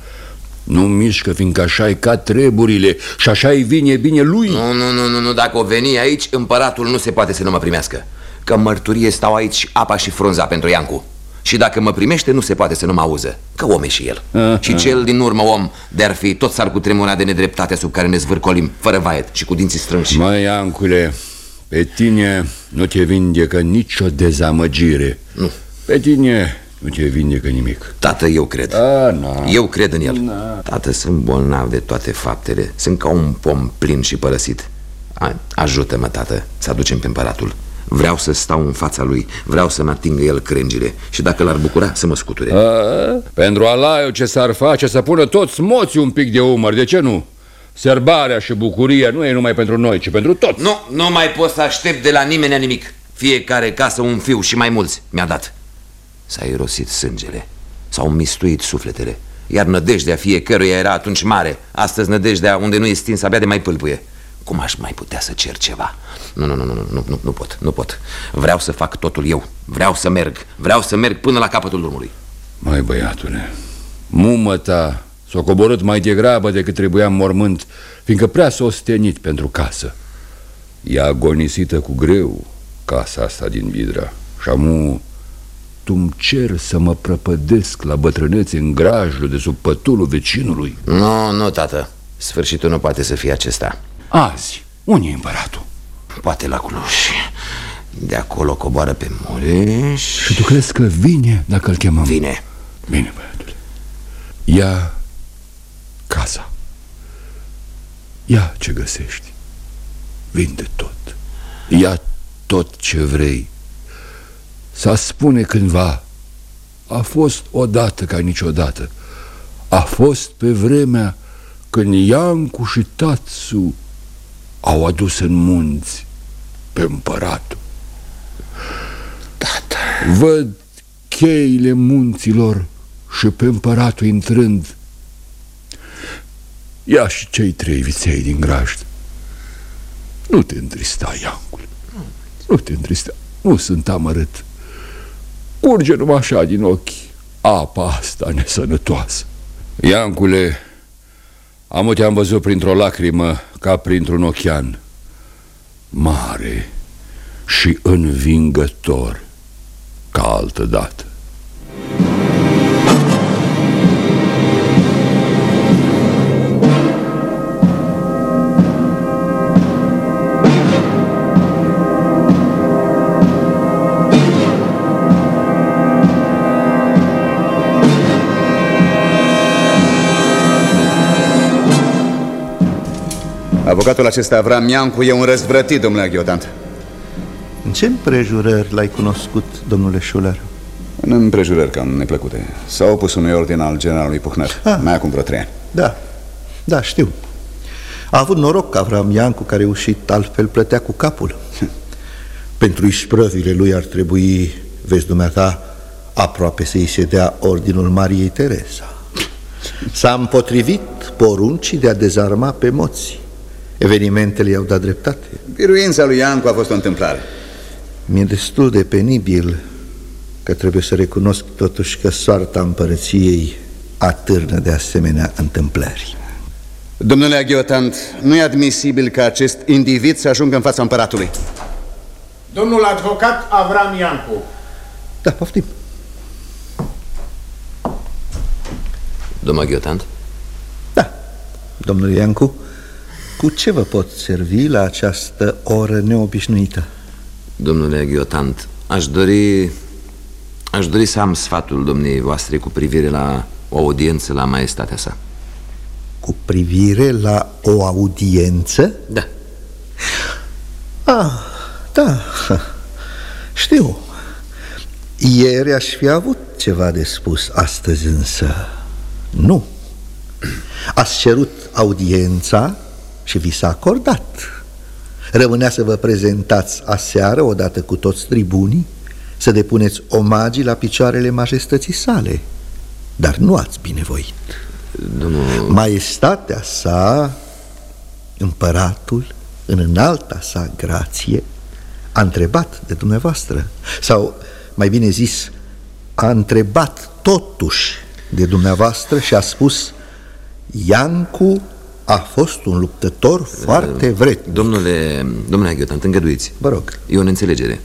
nu mișcă, fiindcă așa e ca treburile și așa îi vine bine lui. Nu, nu, nu, nu, nu, dacă o veni aici, împăratul nu se poate să nu mă primească. Că mărturie stau aici apa și frunza pentru Iancu și dacă mă primește, nu se poate să nu mă auză Că om e și el. Aha. Și cel din urmă om De-ar fi tot s-ar cutremura de nedreptate Sub care ne zvârcolim, fără vaet și cu dinții strânși. Măi, Iancule, pe tine nu te vindecă nicio dezamăgire. Nu. Pe tine nu te vindecă nimic. Tată, eu cred. A, na. Eu cred în el. Na. Tată, sunt bolnav de toate faptele. Sunt ca un pom plin și părăsit. Ajută-mă, tată, să aducem pe împăratul Vreau să stau în fața lui. Vreau să-mi atingă el crengile. Și dacă l-ar bucura, să mă scuture. A, Pentru alaiu ce s-ar face Să pună toți moții un pic de umăr De ce nu? Sărbarea și bucuria nu e numai pentru noi, ci pentru toți. Nu, nu mai pot să aștept de la nimeni nimic. Fiecare casă un fiu și mai mulți. Mi-a dat. S-a irosit sângele. S-au mistuit sufletele. Iar nădejdea fiecăruia era atunci mare. Astăzi nădejdea unde nu e stins abia de mai pâlpuie Cum aș mai putea să cer ceva? Nu, nu, nu, nu, nu, nu, nu pot, nu pot. Vreau să fac totul eu. Vreau să merg, vreau să merg până la capătul drumului Mai băiatule Mumă ta s-a coborât mai degrabă decât trebuia în mormânt Fiindcă prea s-a ostenit pentru casă. E agonisită cu greu casa asta din Vidra. Și amu tu-mi cer să mă prăpădesc la bătrânețe în grajul de sub pătulul vecinului? Nu, nu, tată. Sfârșitul nu poate să fie acesta Azi, unde e împăratul? Poate la Cluj. De acolo coboară pe Mureș. Și tu crezi că vine dacă îl chemăm? Vine. Bine, băiatule. Ia casa. Ia ce găsești. Vinde tot. Ia tot ce vrei. S-a spune cândva A fost odată ca niciodată. A fost pe vremea când Iancu și Tatsu au adus în munți pe împăratul. Tată. Văd cheile munților și pe împăratul intrând. Ia și cei trei viței din grajd. Nu te întrista, Iancul. Nu te întrista. Nu sunt amărât. Curge numai așa din ochi apa asta nesănătoasă. Iancule, am te-am văzut printr-o lacrimă ca printr-un ochean Mare și învingător ca altă dată Avocatul acesta, Avram Iancu, e un răzvrătit, domnule Aghiotant. În ce împrejurări l-ai cunoscut, domnule Schuller? În împrejurări cam neplăcute. S-a opus unui ordin al generalului Puhner ah. Mai acum vreo trei ani. Da, da, știu. A avut noroc că Avram Iancu, care reușit altfel plătea cu capul. (laughs) Pentru isprăvile lui ar trebui, vezi dumneata, aproape să-i se dea ordinul Mariei Teresa. S-a împotrivit poruncii de a dezarma pe moții Evenimentele i-au dat dreptate. Biruința lui Iancu a fost o întâmplare. Mi-e destul de penibil că trebuie să recunosc totuși că soarta împărăției atârnă de asemenea întâmplări. Domnule Aghiotant, nu e admisibil ca acest individ să ajungă în fața împăratului. Domnul advocat Avram Iancu. Da, poftim. Domnul Aghiotant? Da, domnul Iancu cu ce vă pot servi la această oră neobișnuită? Domnule Ghiotant, aș dori... Aș dori să am sfatul domniei voastre cu privire la o audiență la maestatea sa. Cu privire la o audiență? Da. Ah, da, știu. Ieri aș fi avut ceva de spus, astăzi însă nu. Ați cerut audiența și vi s-a acordat. Rămânea să vă prezentați aseară, odată cu toți tribunii, să depuneți omagii la picioarele majestății sale. Dar nu ați binevoit. Domnul... Maestatea sa, împăratul, în înalta sa grație, a întrebat de dumneavoastră, sau, mai bine zis, a întrebat totuși de dumneavoastră și a spus Iancu a fost un luptător foarte vretnic. Domnule, domnule Aghiutant, îngăduiți. Vă rog. E o neînțelegere.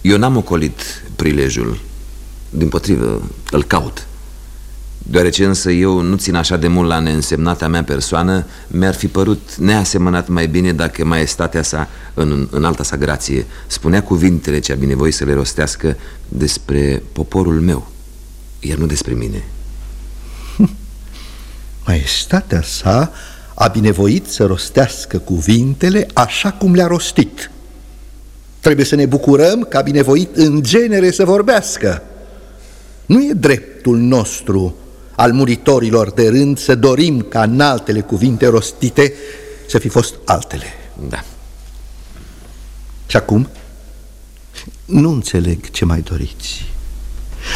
Eu n-am ocolit prilejul. Din potrivă, îl caut. Deoarece însă eu nu țin așa de mult la neînsemnata mea persoană, mi-ar fi părut neasemănat mai bine dacă maestatea sa, în, în alta sa grație, spunea cuvintele ce a binevoit să le rostească despre poporul meu, iar nu despre mine. Maestatea sa a binevoit să rostească cuvintele așa cum le-a rostit. Trebuie să ne bucurăm că a binevoit în genere să vorbească. Nu e dreptul nostru al muritorilor de rând să dorim ca în altele cuvinte rostite să fi fost altele. Da. Și acum? Nu înțeleg ce mai doriți.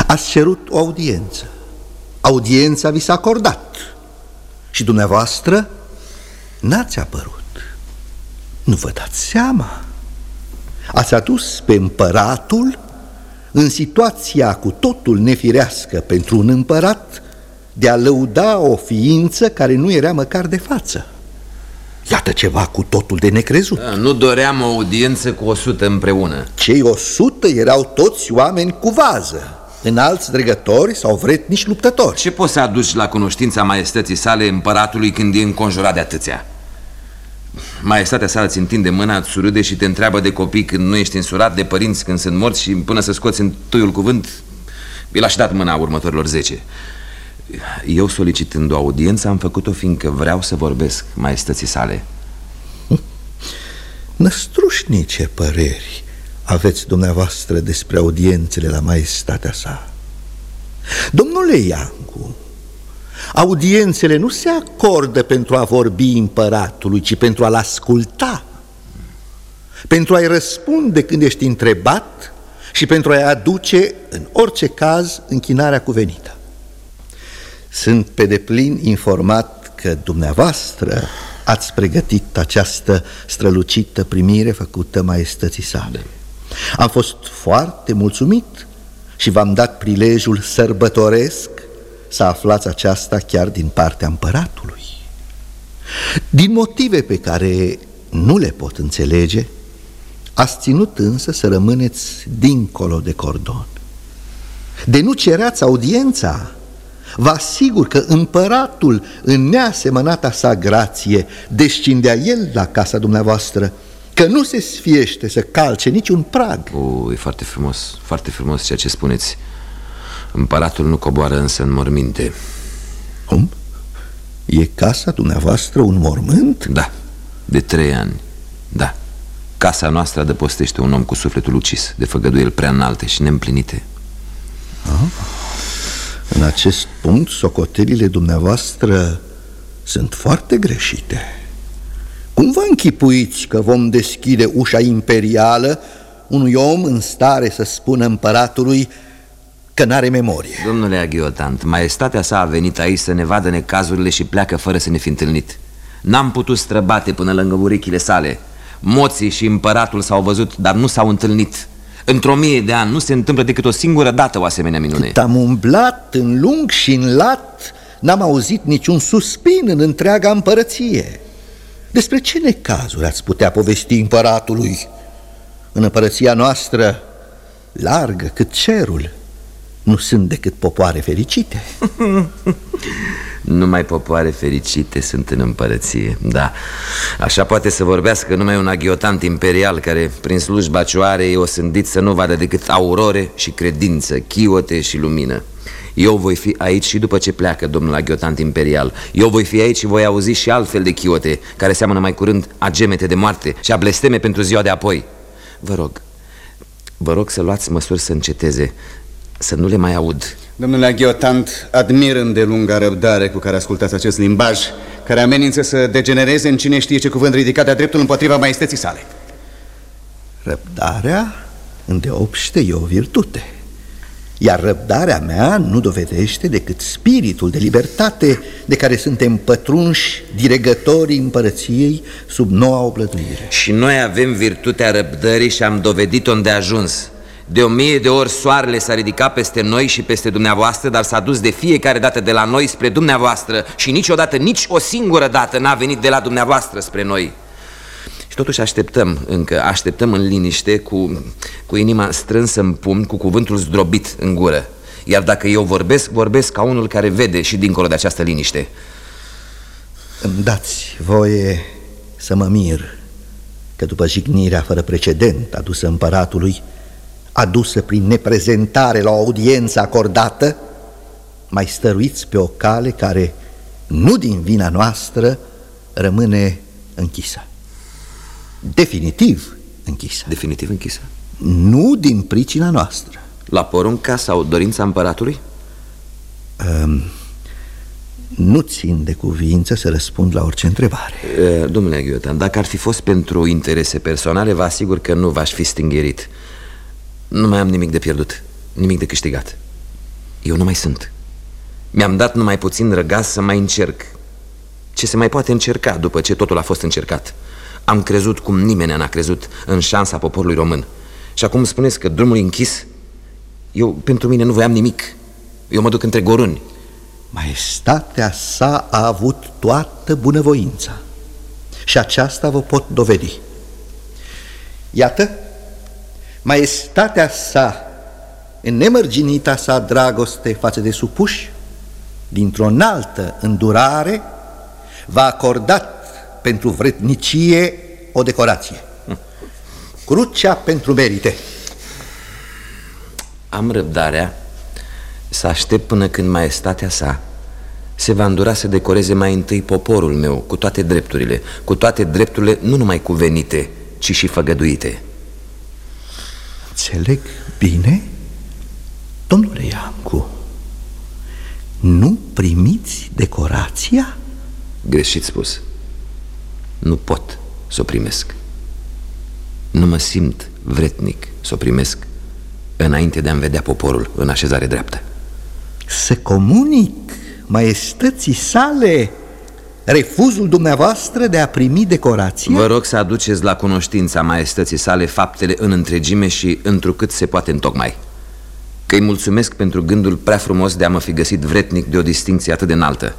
Ați cerut o audiență. Audiența vi s-a acordat. Și dumneavoastră n-ați apărut. Nu vă dați seama. Ați adus pe împăratul în situația cu totul nefirească pentru un împărat de a lăuda o ființă care nu era măcar de față. Iată ceva cu totul de necrezut. Da, nu doream o audiență cu o sută împreună. Cei o sută erau toți oameni cu vază, înalți dregători sau vretnici luptători. Ce poți să aduci la cunoștința maestății sale împăratului când e înconjurat de atâția? Maestatea sa îți întinde mâna, îți surâde și te întreabă de copii când nu ești însurat, de părinți când sunt morți și până să scoți în tuiul cuvânt, i l-aș dat mâna următorilor zece. Eu solicitând o audiență am făcut-o fiindcă vreau să vorbesc maestății sale (laughs) Năstrușnice păreri aveți dumneavoastră despre audiențele la maestatea sa Domnule Iancu, audiențele nu se acordă pentru a vorbi împăratului, ci pentru a-l asculta Pentru a-i răspunde când ești întrebat și pentru a-i aduce, în orice caz, închinarea cuvenită sunt pe deplin informat că dumneavoastră ați pregătit această strălucită primire făcută maestății sale. Am fost foarte mulțumit și v-am dat prilejul sărbătoresc să aflați aceasta chiar din partea împăratului. Din motive pe care nu le pot înțelege, ați ținut însă să rămâneți dincolo de cordon. De nu cereați audiența Vă asigur că împăratul, în neasemănata sa grație, descindea el la casa dumneavoastră, că nu se sfiește să calce niciun prag. O, e foarte frumos, foarte frumos ceea ce spuneți. Împăratul nu coboară însă în morminte. Cum? E casa dumneavoastră un mormânt? Da, de trei ani, da. Casa noastră adăpostește un om cu sufletul ucis, de făgăduieli prea înalte și neîmplinite. Ah. În acest punct, socotelile dumneavoastră sunt foarte greșite. Cum vă închipuiți că vom deschide ușa imperială unui om în stare să spună împăratului că n-are memorie? Domnule Aghiotant, maestatea sa a venit aici să ne vadă necazurile și pleacă fără să ne fi întâlnit. N-am putut străbate până lângă urechile sale. Moții și împăratul s-au văzut, dar nu s-au întâlnit. Într-o mie de ani nu se întâmplă decât o singură dată o asemenea minune Cât am umblat în lung și în lat N-am auzit niciun suspin în întreaga împărăție Despre ce necazuri ați putea povesti împăratului? În împărăția noastră, largă cât cerul Nu sunt decât popoare fericite. (laughs) Numai popoare fericite sunt în împărăție, da. Așa poate să vorbească numai un aghiotant imperial Care, prin slujba ce are, e osândit să nu vadă decât aurore și credință Chiote și lumină. Eu voi fi aici și după ce pleacă domnul aghiotant imperial. Eu voi fi aici și voi auzi și altfel de chiote Care seamănă mai curând a gemete de moarte și a blesteme pentru ziua de apoi. Vă rog, vă rog să luați măsuri să înceteze Să nu le mai aud. Domnule Aghiotant, admir îndelunga răbdare cu care ascultați acest limbaj Care amenință să degenereze în cine știe ce cuvânt ridicat de-a dreptul împotriva maestății sale. Răbdarea îndeopște e o virtute Iar răbdarea mea nu dovedește decât spiritul de libertate De care suntem pătrunși diregătorii împărăției sub noua oblăduire. Și noi avem virtutea răbdării și am dovedit-o unde ajuns de o mie de ori soarele s-a ridicat peste noi și peste dumneavoastră, dar s-a dus de fiecare dată de la noi spre dumneavoastră și niciodată, nici o singură dată n-a venit de la dumneavoastră spre noi. Și totuși așteptăm încă, așteptăm în liniște, cu, cu inima strânsă în pumn, cu cuvântul zdrobit în gură. Iar dacă eu vorbesc, vorbesc ca unul care vede și dincolo de această liniște. Îmi dați voie să mă mir că după jignirea fără precedent adusă împăratului, adusă prin neprezentare la o audiență acordată, mai stăruiți pe o cale care, nu din vina noastră, rămâne închisă. Definitiv închisă. Definitiv închisă? Nu din pricina noastră. La porunca sau dorința împăratului? Um, nu țin de cuvință să răspund la orice întrebare. Uh, domnule Aghiotan, dacă ar fi fost pentru interese personale, vă asigur că nu v-aș fi stingherit. Nu mai am nimic de pierdut, nimic de câștigat. Eu nu mai sunt. Mi-am dat numai puțin răgaz să mai încerc. Ce se mai poate încerca după ce totul a fost încercat? Am crezut cum nimeni n-a crezut în șansa poporului român. Și acum spuneți că drumul e închis? Eu, pentru mine, nu voiam nimic. Eu mă duc între goruni. Maestatea sa a avut toată bunăvoința. Și aceasta vă pot dovedi. Iată maestatea sa, în nemărginita sa dragoste față de supuși, dintr-o înaltă îndurare, v-a acordat pentru vretnicie o decorație. Crucea pentru merite. Am răbdarea să aștept până când maestatea sa se va îndura să decoreze mai întâi poporul meu cu toate drepturile, cu toate drepturile nu numai cuvenite, ci și făgăduite. Înțeleg bine? Domnule Iancu, nu primiți decorația? Greșit spus. Nu pot să o primesc. Nu mă simt vretnic să o primesc înainte de a-mi vedea poporul în așezare dreaptă. Să comunic maestății sale refuzul dumneavoastră de a primi decorație? Vă rog să aduceți la cunoștința maestății sale faptele în întregime și întrucât se poate întocmai. Că îi mulțumesc pentru gândul prea frumos de a mă fi găsit vretnic de o distinție atât de înaltă.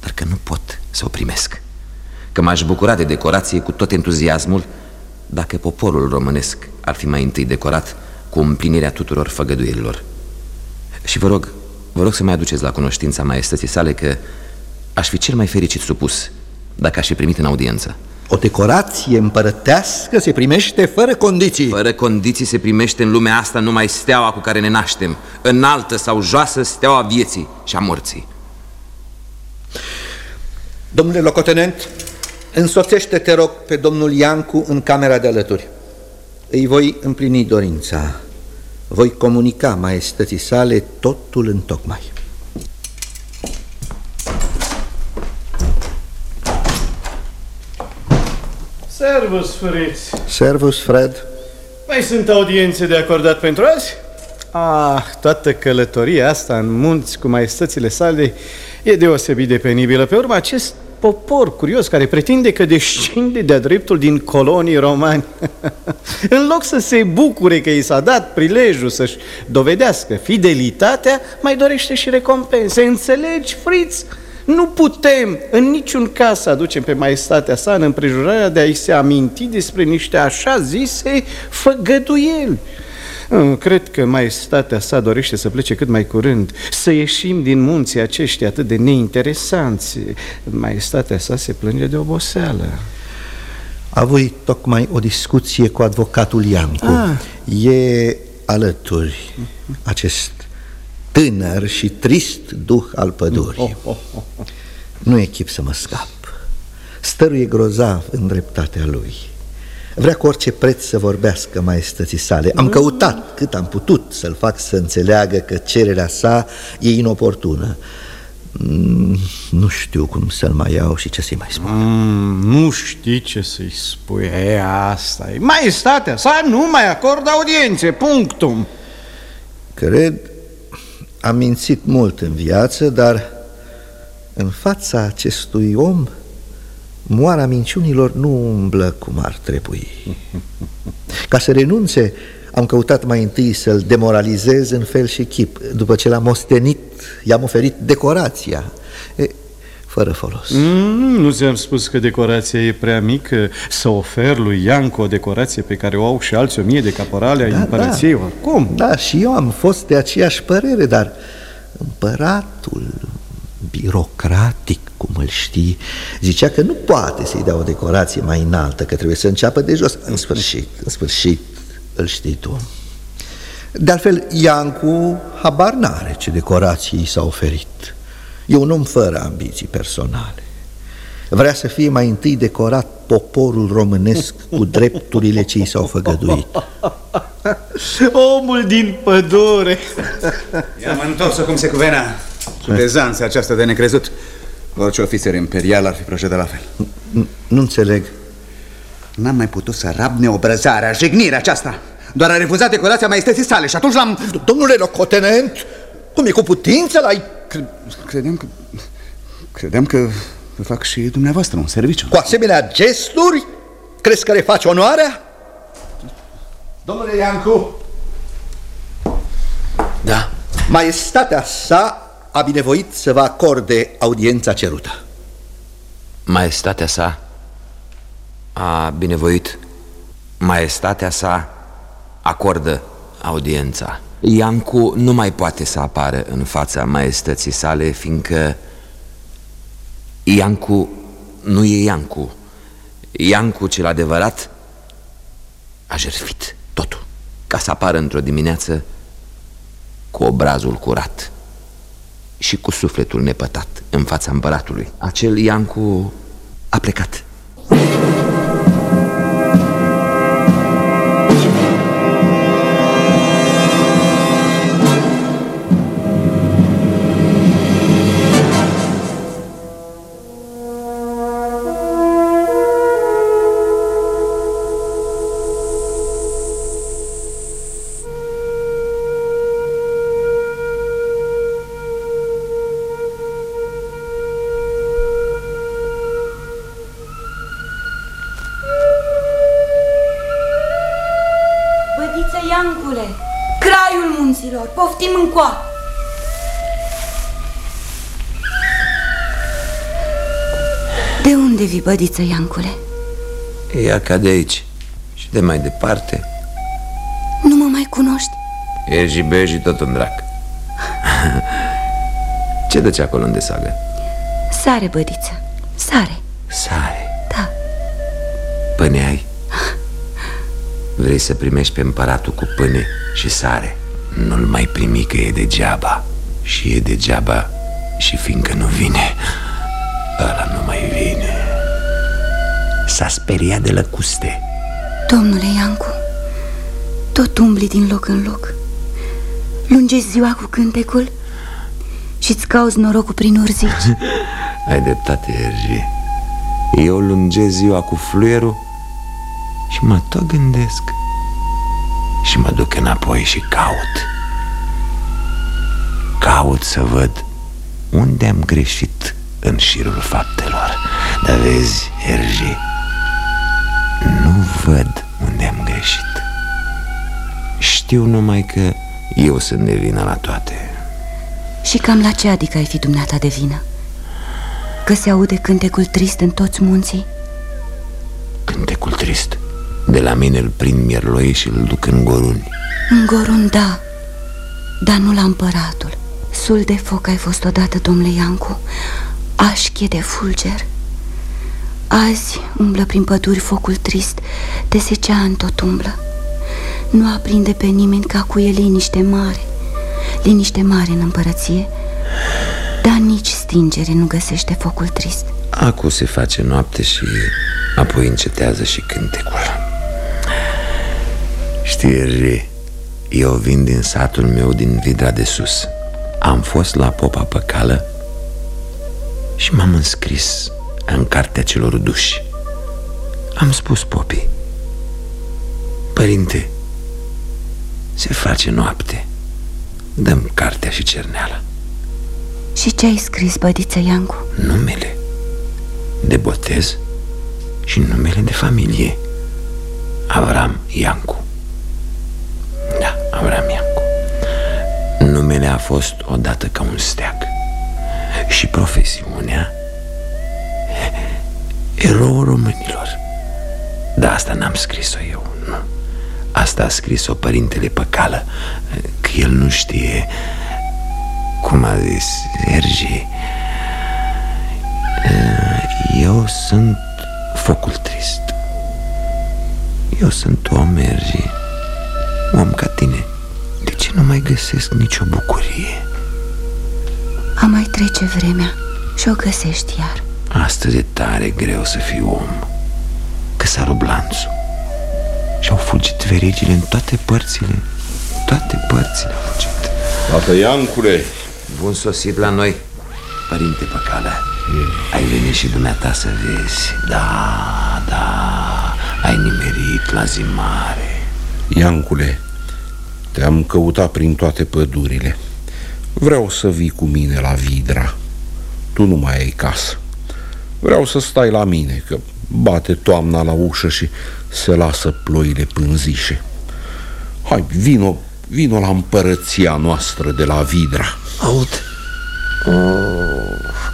Dar că nu pot să o primesc. Că m-aș bucura de decorație cu tot entuziasmul dacă poporul românesc ar fi mai întâi decorat cu împlinirea tuturor făgăduielilor. Și vă rog, vă rog să mai aduceți la cunoștința maestății sale că Aș fi cel mai fericit supus dacă aș fi primit în audiență. O decorație împărătească se primește fără condiții. Fără condiții se primește în lumea asta numai steaua cu care ne naștem. Înaltă sau joasă steaua vieții și a morții. Domnule locotenent, însoțește, te rog, pe domnul Iancu în camera de alături. Îi voi împlini dorința. Voi comunica maestății sale totul în tocmai Servus, Fritz. Servus, Fred. Mai sunt audiențe de acordat pentru azi? Ah, toată călătoria asta în munți cu maestățile sale e deosebit de penibilă. Pe urmă, acest popor curios care pretinde că descinde de-a dreptul din colonii romani. (laughs) în loc să se bucure că i s-a dat prilejul să-și dovedească fidelitatea, mai dorește și recompense. Înțelegi, Fritz? Nu putem în niciun caz să aducem pe maestatea sa în împrejurarea de a-i se aminti despre niște așa zise făgăduieli. Cred că maestatea sa dorește să plece cât mai curând, să ieșim din munții aceștia atât de neinteresanți. Maestatea sa se plânge de oboseală. A voi tocmai o discuție cu advocatul Iancu. Ah. E alături acest tânăr și trist duh al pădurii. Oh, oh, oh, oh. Nu e chip să mă scap. Stăruie grozav în dreptatea lui. Vrea cu orice preț să vorbească maestății sale Am căutat cât am putut să-l fac să înțeleagă că cererea sa e inoportună Mm, Nu știu cum să-l mai iau și ce să-i mai spun mm, Nu știi ce să-i spui E, asta e Maestatea sa nu mai acordă audiențe, punctum Cred, am mințit mult în viață, dar în fața acestui om Moara minciunilor nu umblă cum ar trebui. (laughs) Ca să renunțe, am căutat mai întâi să-l demoralizez în fel și chip După ce l-am ostenit, i-am oferit decorația. e, Fără folos mm, Nu ți-am spus că decorația e prea mică Să ofer lui Iancu o decorație pe care o au și alți o mie de caporale ai da, împărăției da. Cum? Da, și eu am fost de aceeași părere, dar împăratul birocratic, cum îl știi, zicea că nu poate să-i dea o decorație mai înaltă, că trebuie să înceapă de jos. În sfârșit, în sfârșit, îl știi tu. De altfel, Iancu habar n-are ce decorații i s-a oferit. E un om fără ambiții personale. Vrea să fie mai întâi decorat poporul românesc cu drepturile ce i s-au făgăduit. (laughs) Omul din pădure. I-am întors cum se cuvenea Pezanța aceasta de necrezut. Orice ofițer imperial ar fi procedat la fel. Nu înțeleg. N-am mai putut să rab neobrăzarea, jignirea aceasta. Doar a refuzat decorația maestății sale și atunci l-am... Domnule locotenent, cum e cu putință la... Credeam că... Credeam că vă fac și dumneavoastră un serviciu. Cu asemenea gesturi, crezi că le faci onoarea? Domnule Iancu! Da. Maestatea sa a binevoit să vă acorde audiența cerută. Maestatea sa a binevoit Maestatea sa acordă audiența Iancu nu mai poate să apară în fața maestății sale Fiindcă Iancu nu e Iancu Iancu cel adevărat a jertfit totul Ca să apară într-o dimineață cu obrazul curat și cu sufletul nepătat în fața împăratului. Acel Iancu a plecat. Bădiță unde vii, bădiță Iancule? Ea ca de aici și de mai departe. Nu mă mai cunoști? Ergi beji tot un drac. (laughs) Ce dăci acolo unde sagă? Sare, bădiță, sare. Sare. Da. Pâine ai? Vrei să primești pe împăratul cu pâine și sare Nu-l mai primi că e degeaba Și e degeaba și fiindcă nu vine S-a speriat de lăcuste Domnule Iancu, tot umbli din loc în loc. Lungești ziua cu cântecul și-ți cauzi norocul prin urzici. (laughs) Ai dreptate, Ergi Eu lungez ziua cu fluierul și mă tot gândesc Și mă duc înapoi și caut Caut să văd unde am greșit în șirul faptelor Dar vezi, Ergi, Știu numai că eu sunt de vină la toate. Și cam la ce adică ai fi dumneata de vină? Că se aude cântecul trist în toți munții? Cântecul trist. De la mine îl prind mierloi și îl duc în goruni. În gorun, da, dar nu la împăratul. Sul de foc ai fost odată, domnule Iancu. Așchie de fulger. Azi umblă prin păduri focul trist De zece ani tot umblă Nu aprinde pe nimeni ca cu e liniște mare. Liniște mare în împărăție. Dar nici stingere nu găsește focul trist. Acu se face noapte și apoi încetează și cântecul. Știi, Erge, eu vin din satul meu din Vidra de Sus. Am fost la Popa Păcală și m-am înscris în cartea celor duși. Am spus popii Părinte, se face noapte. Dăm cartea și cerneala. Și ce ai scris, bădiță Iancu? Numele de botez și numele de familie. Avram Iancu. Da, Avram Iancu. Numele a fost odată ca un steag. Și profesiunea Erou românilor. Dar asta n-am scris-o eu, nu Asta a scris-o părintele Păcală Că el nu știe Cum a zis Sergi Eu sunt focul trist. Eu sunt om, Ergi Om ca tine. De ce nu mai găsesc nicio bucurie? A mai trece vremea și o găsești iar. Astăzi e tare greu să fii om Că s-a rupt lanțul Și-au fugit verigile în toate părțile Toate părțile au fugit. Tată Iancule! Bun sosit la noi, părinte Păcală Ai venit și dumneata să vezi. Da, da, ai nimerit la zi mare. Iancule, te-am căutat prin toate pădurile. Vreau să vii cu mine la Vidra. Tu nu mai ai casă. Vreau să stai la mine, că bate toamna la ușă și se lasă ploile pânzișe. Hai, vino, vino la împărăția noastră de la Vidra. Aud. Oh,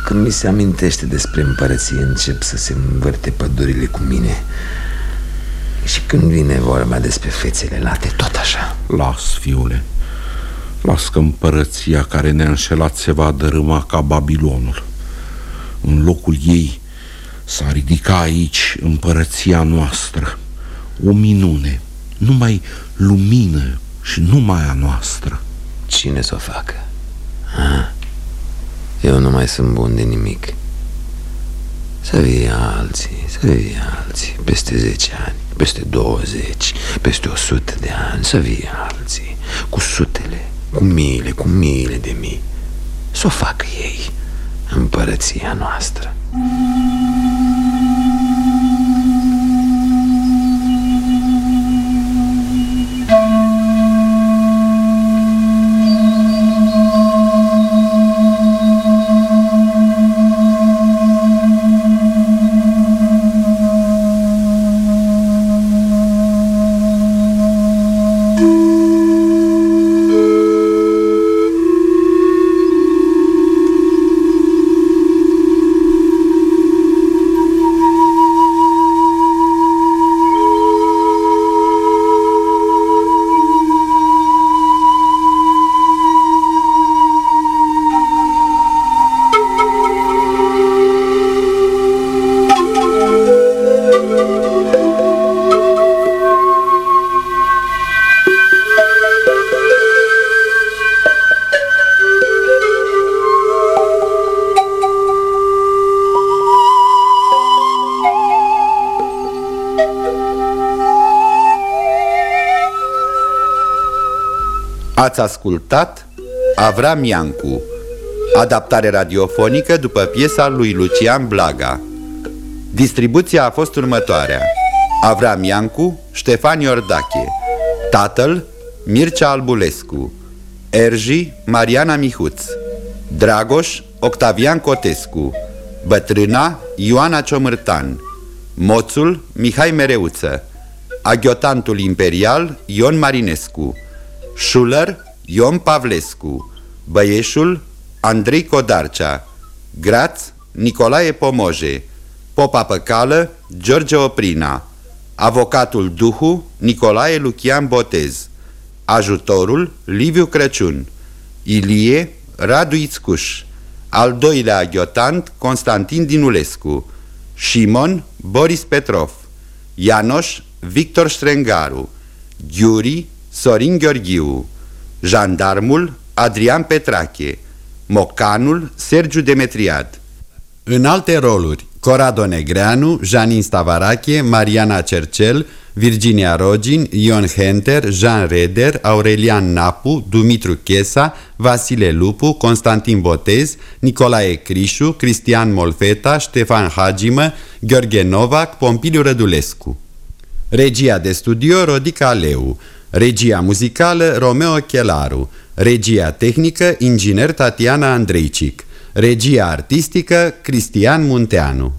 Când mi se amintește despre împărăție Încep să se învârte pădurile cu mine. Și când vine vorba despre fețele late Tot așa. Las, fiule. Las că împărăția care ne-a înșelat se va dărâma ca Babilonul. În locul ei s-a ridicat aici împărăția noastră O minune, numai lumină și numai a noastră Cine să o facă? Ha? Eu nu mai sunt bun de nimic Să vie alții, să vie alții Peste 10 ani, peste 20, peste 100 de ani Să vie alții, cu sutele, cu miile, cu miile de mii Să o facă ei, împărăția noastră Ați ascultat Avram Iancu Adaptare radiofonică după piesa lui Lucian Blaga. Distribuția a fost următoarea. Avram Iancu, Ștefan Iordache. Tatăl, Mircea Albulescu. Erji, Mariana Mihuț. Dragoș, Octavian Cotescu. Bătrâna, Ioana Ciomârtan. Moțul, Mihai Mereuță. Aghiotantul imperial, Ion Marinescu Schuller, Ion Pavlescu. Băieșul, Andrei Codarcea. Graț, Nicolae Pomoje. Popa Păcală, George Oprina. Avocatul Duhu, Nicolae Lucian Botez. Ajutorul, Liviu Crăciun. Ilie, Radu Ițcuș. Al doilea aghiotant, Constantin Dinulescu. Șimon, Boris Petrov. Ianoș, Victor Strengaru Ghiuri, Sorin Gheorghiu Jandarmul Adrian Petrache Mocanul Sergiu Demetriad În alte roluri Corado Negreanu, Janin Stavarache, Mariana Cercel, Virginia Rogin, Ion Henter, Jean Reder, Aurelian Napu, Dumitru Chesa, Vasile Lupu, Constantin Botez, Nicolae Crișu, Cristian Molfeta, Ștefan Hagimă, Gheorghe Novac, Pompiliu Rădulescu. Regia de studio Rodica Leu, regia muzicală Romeo Chelaru, regia tehnică inginer Tatiana Andreicic, regia artistică Cristian Munteanu.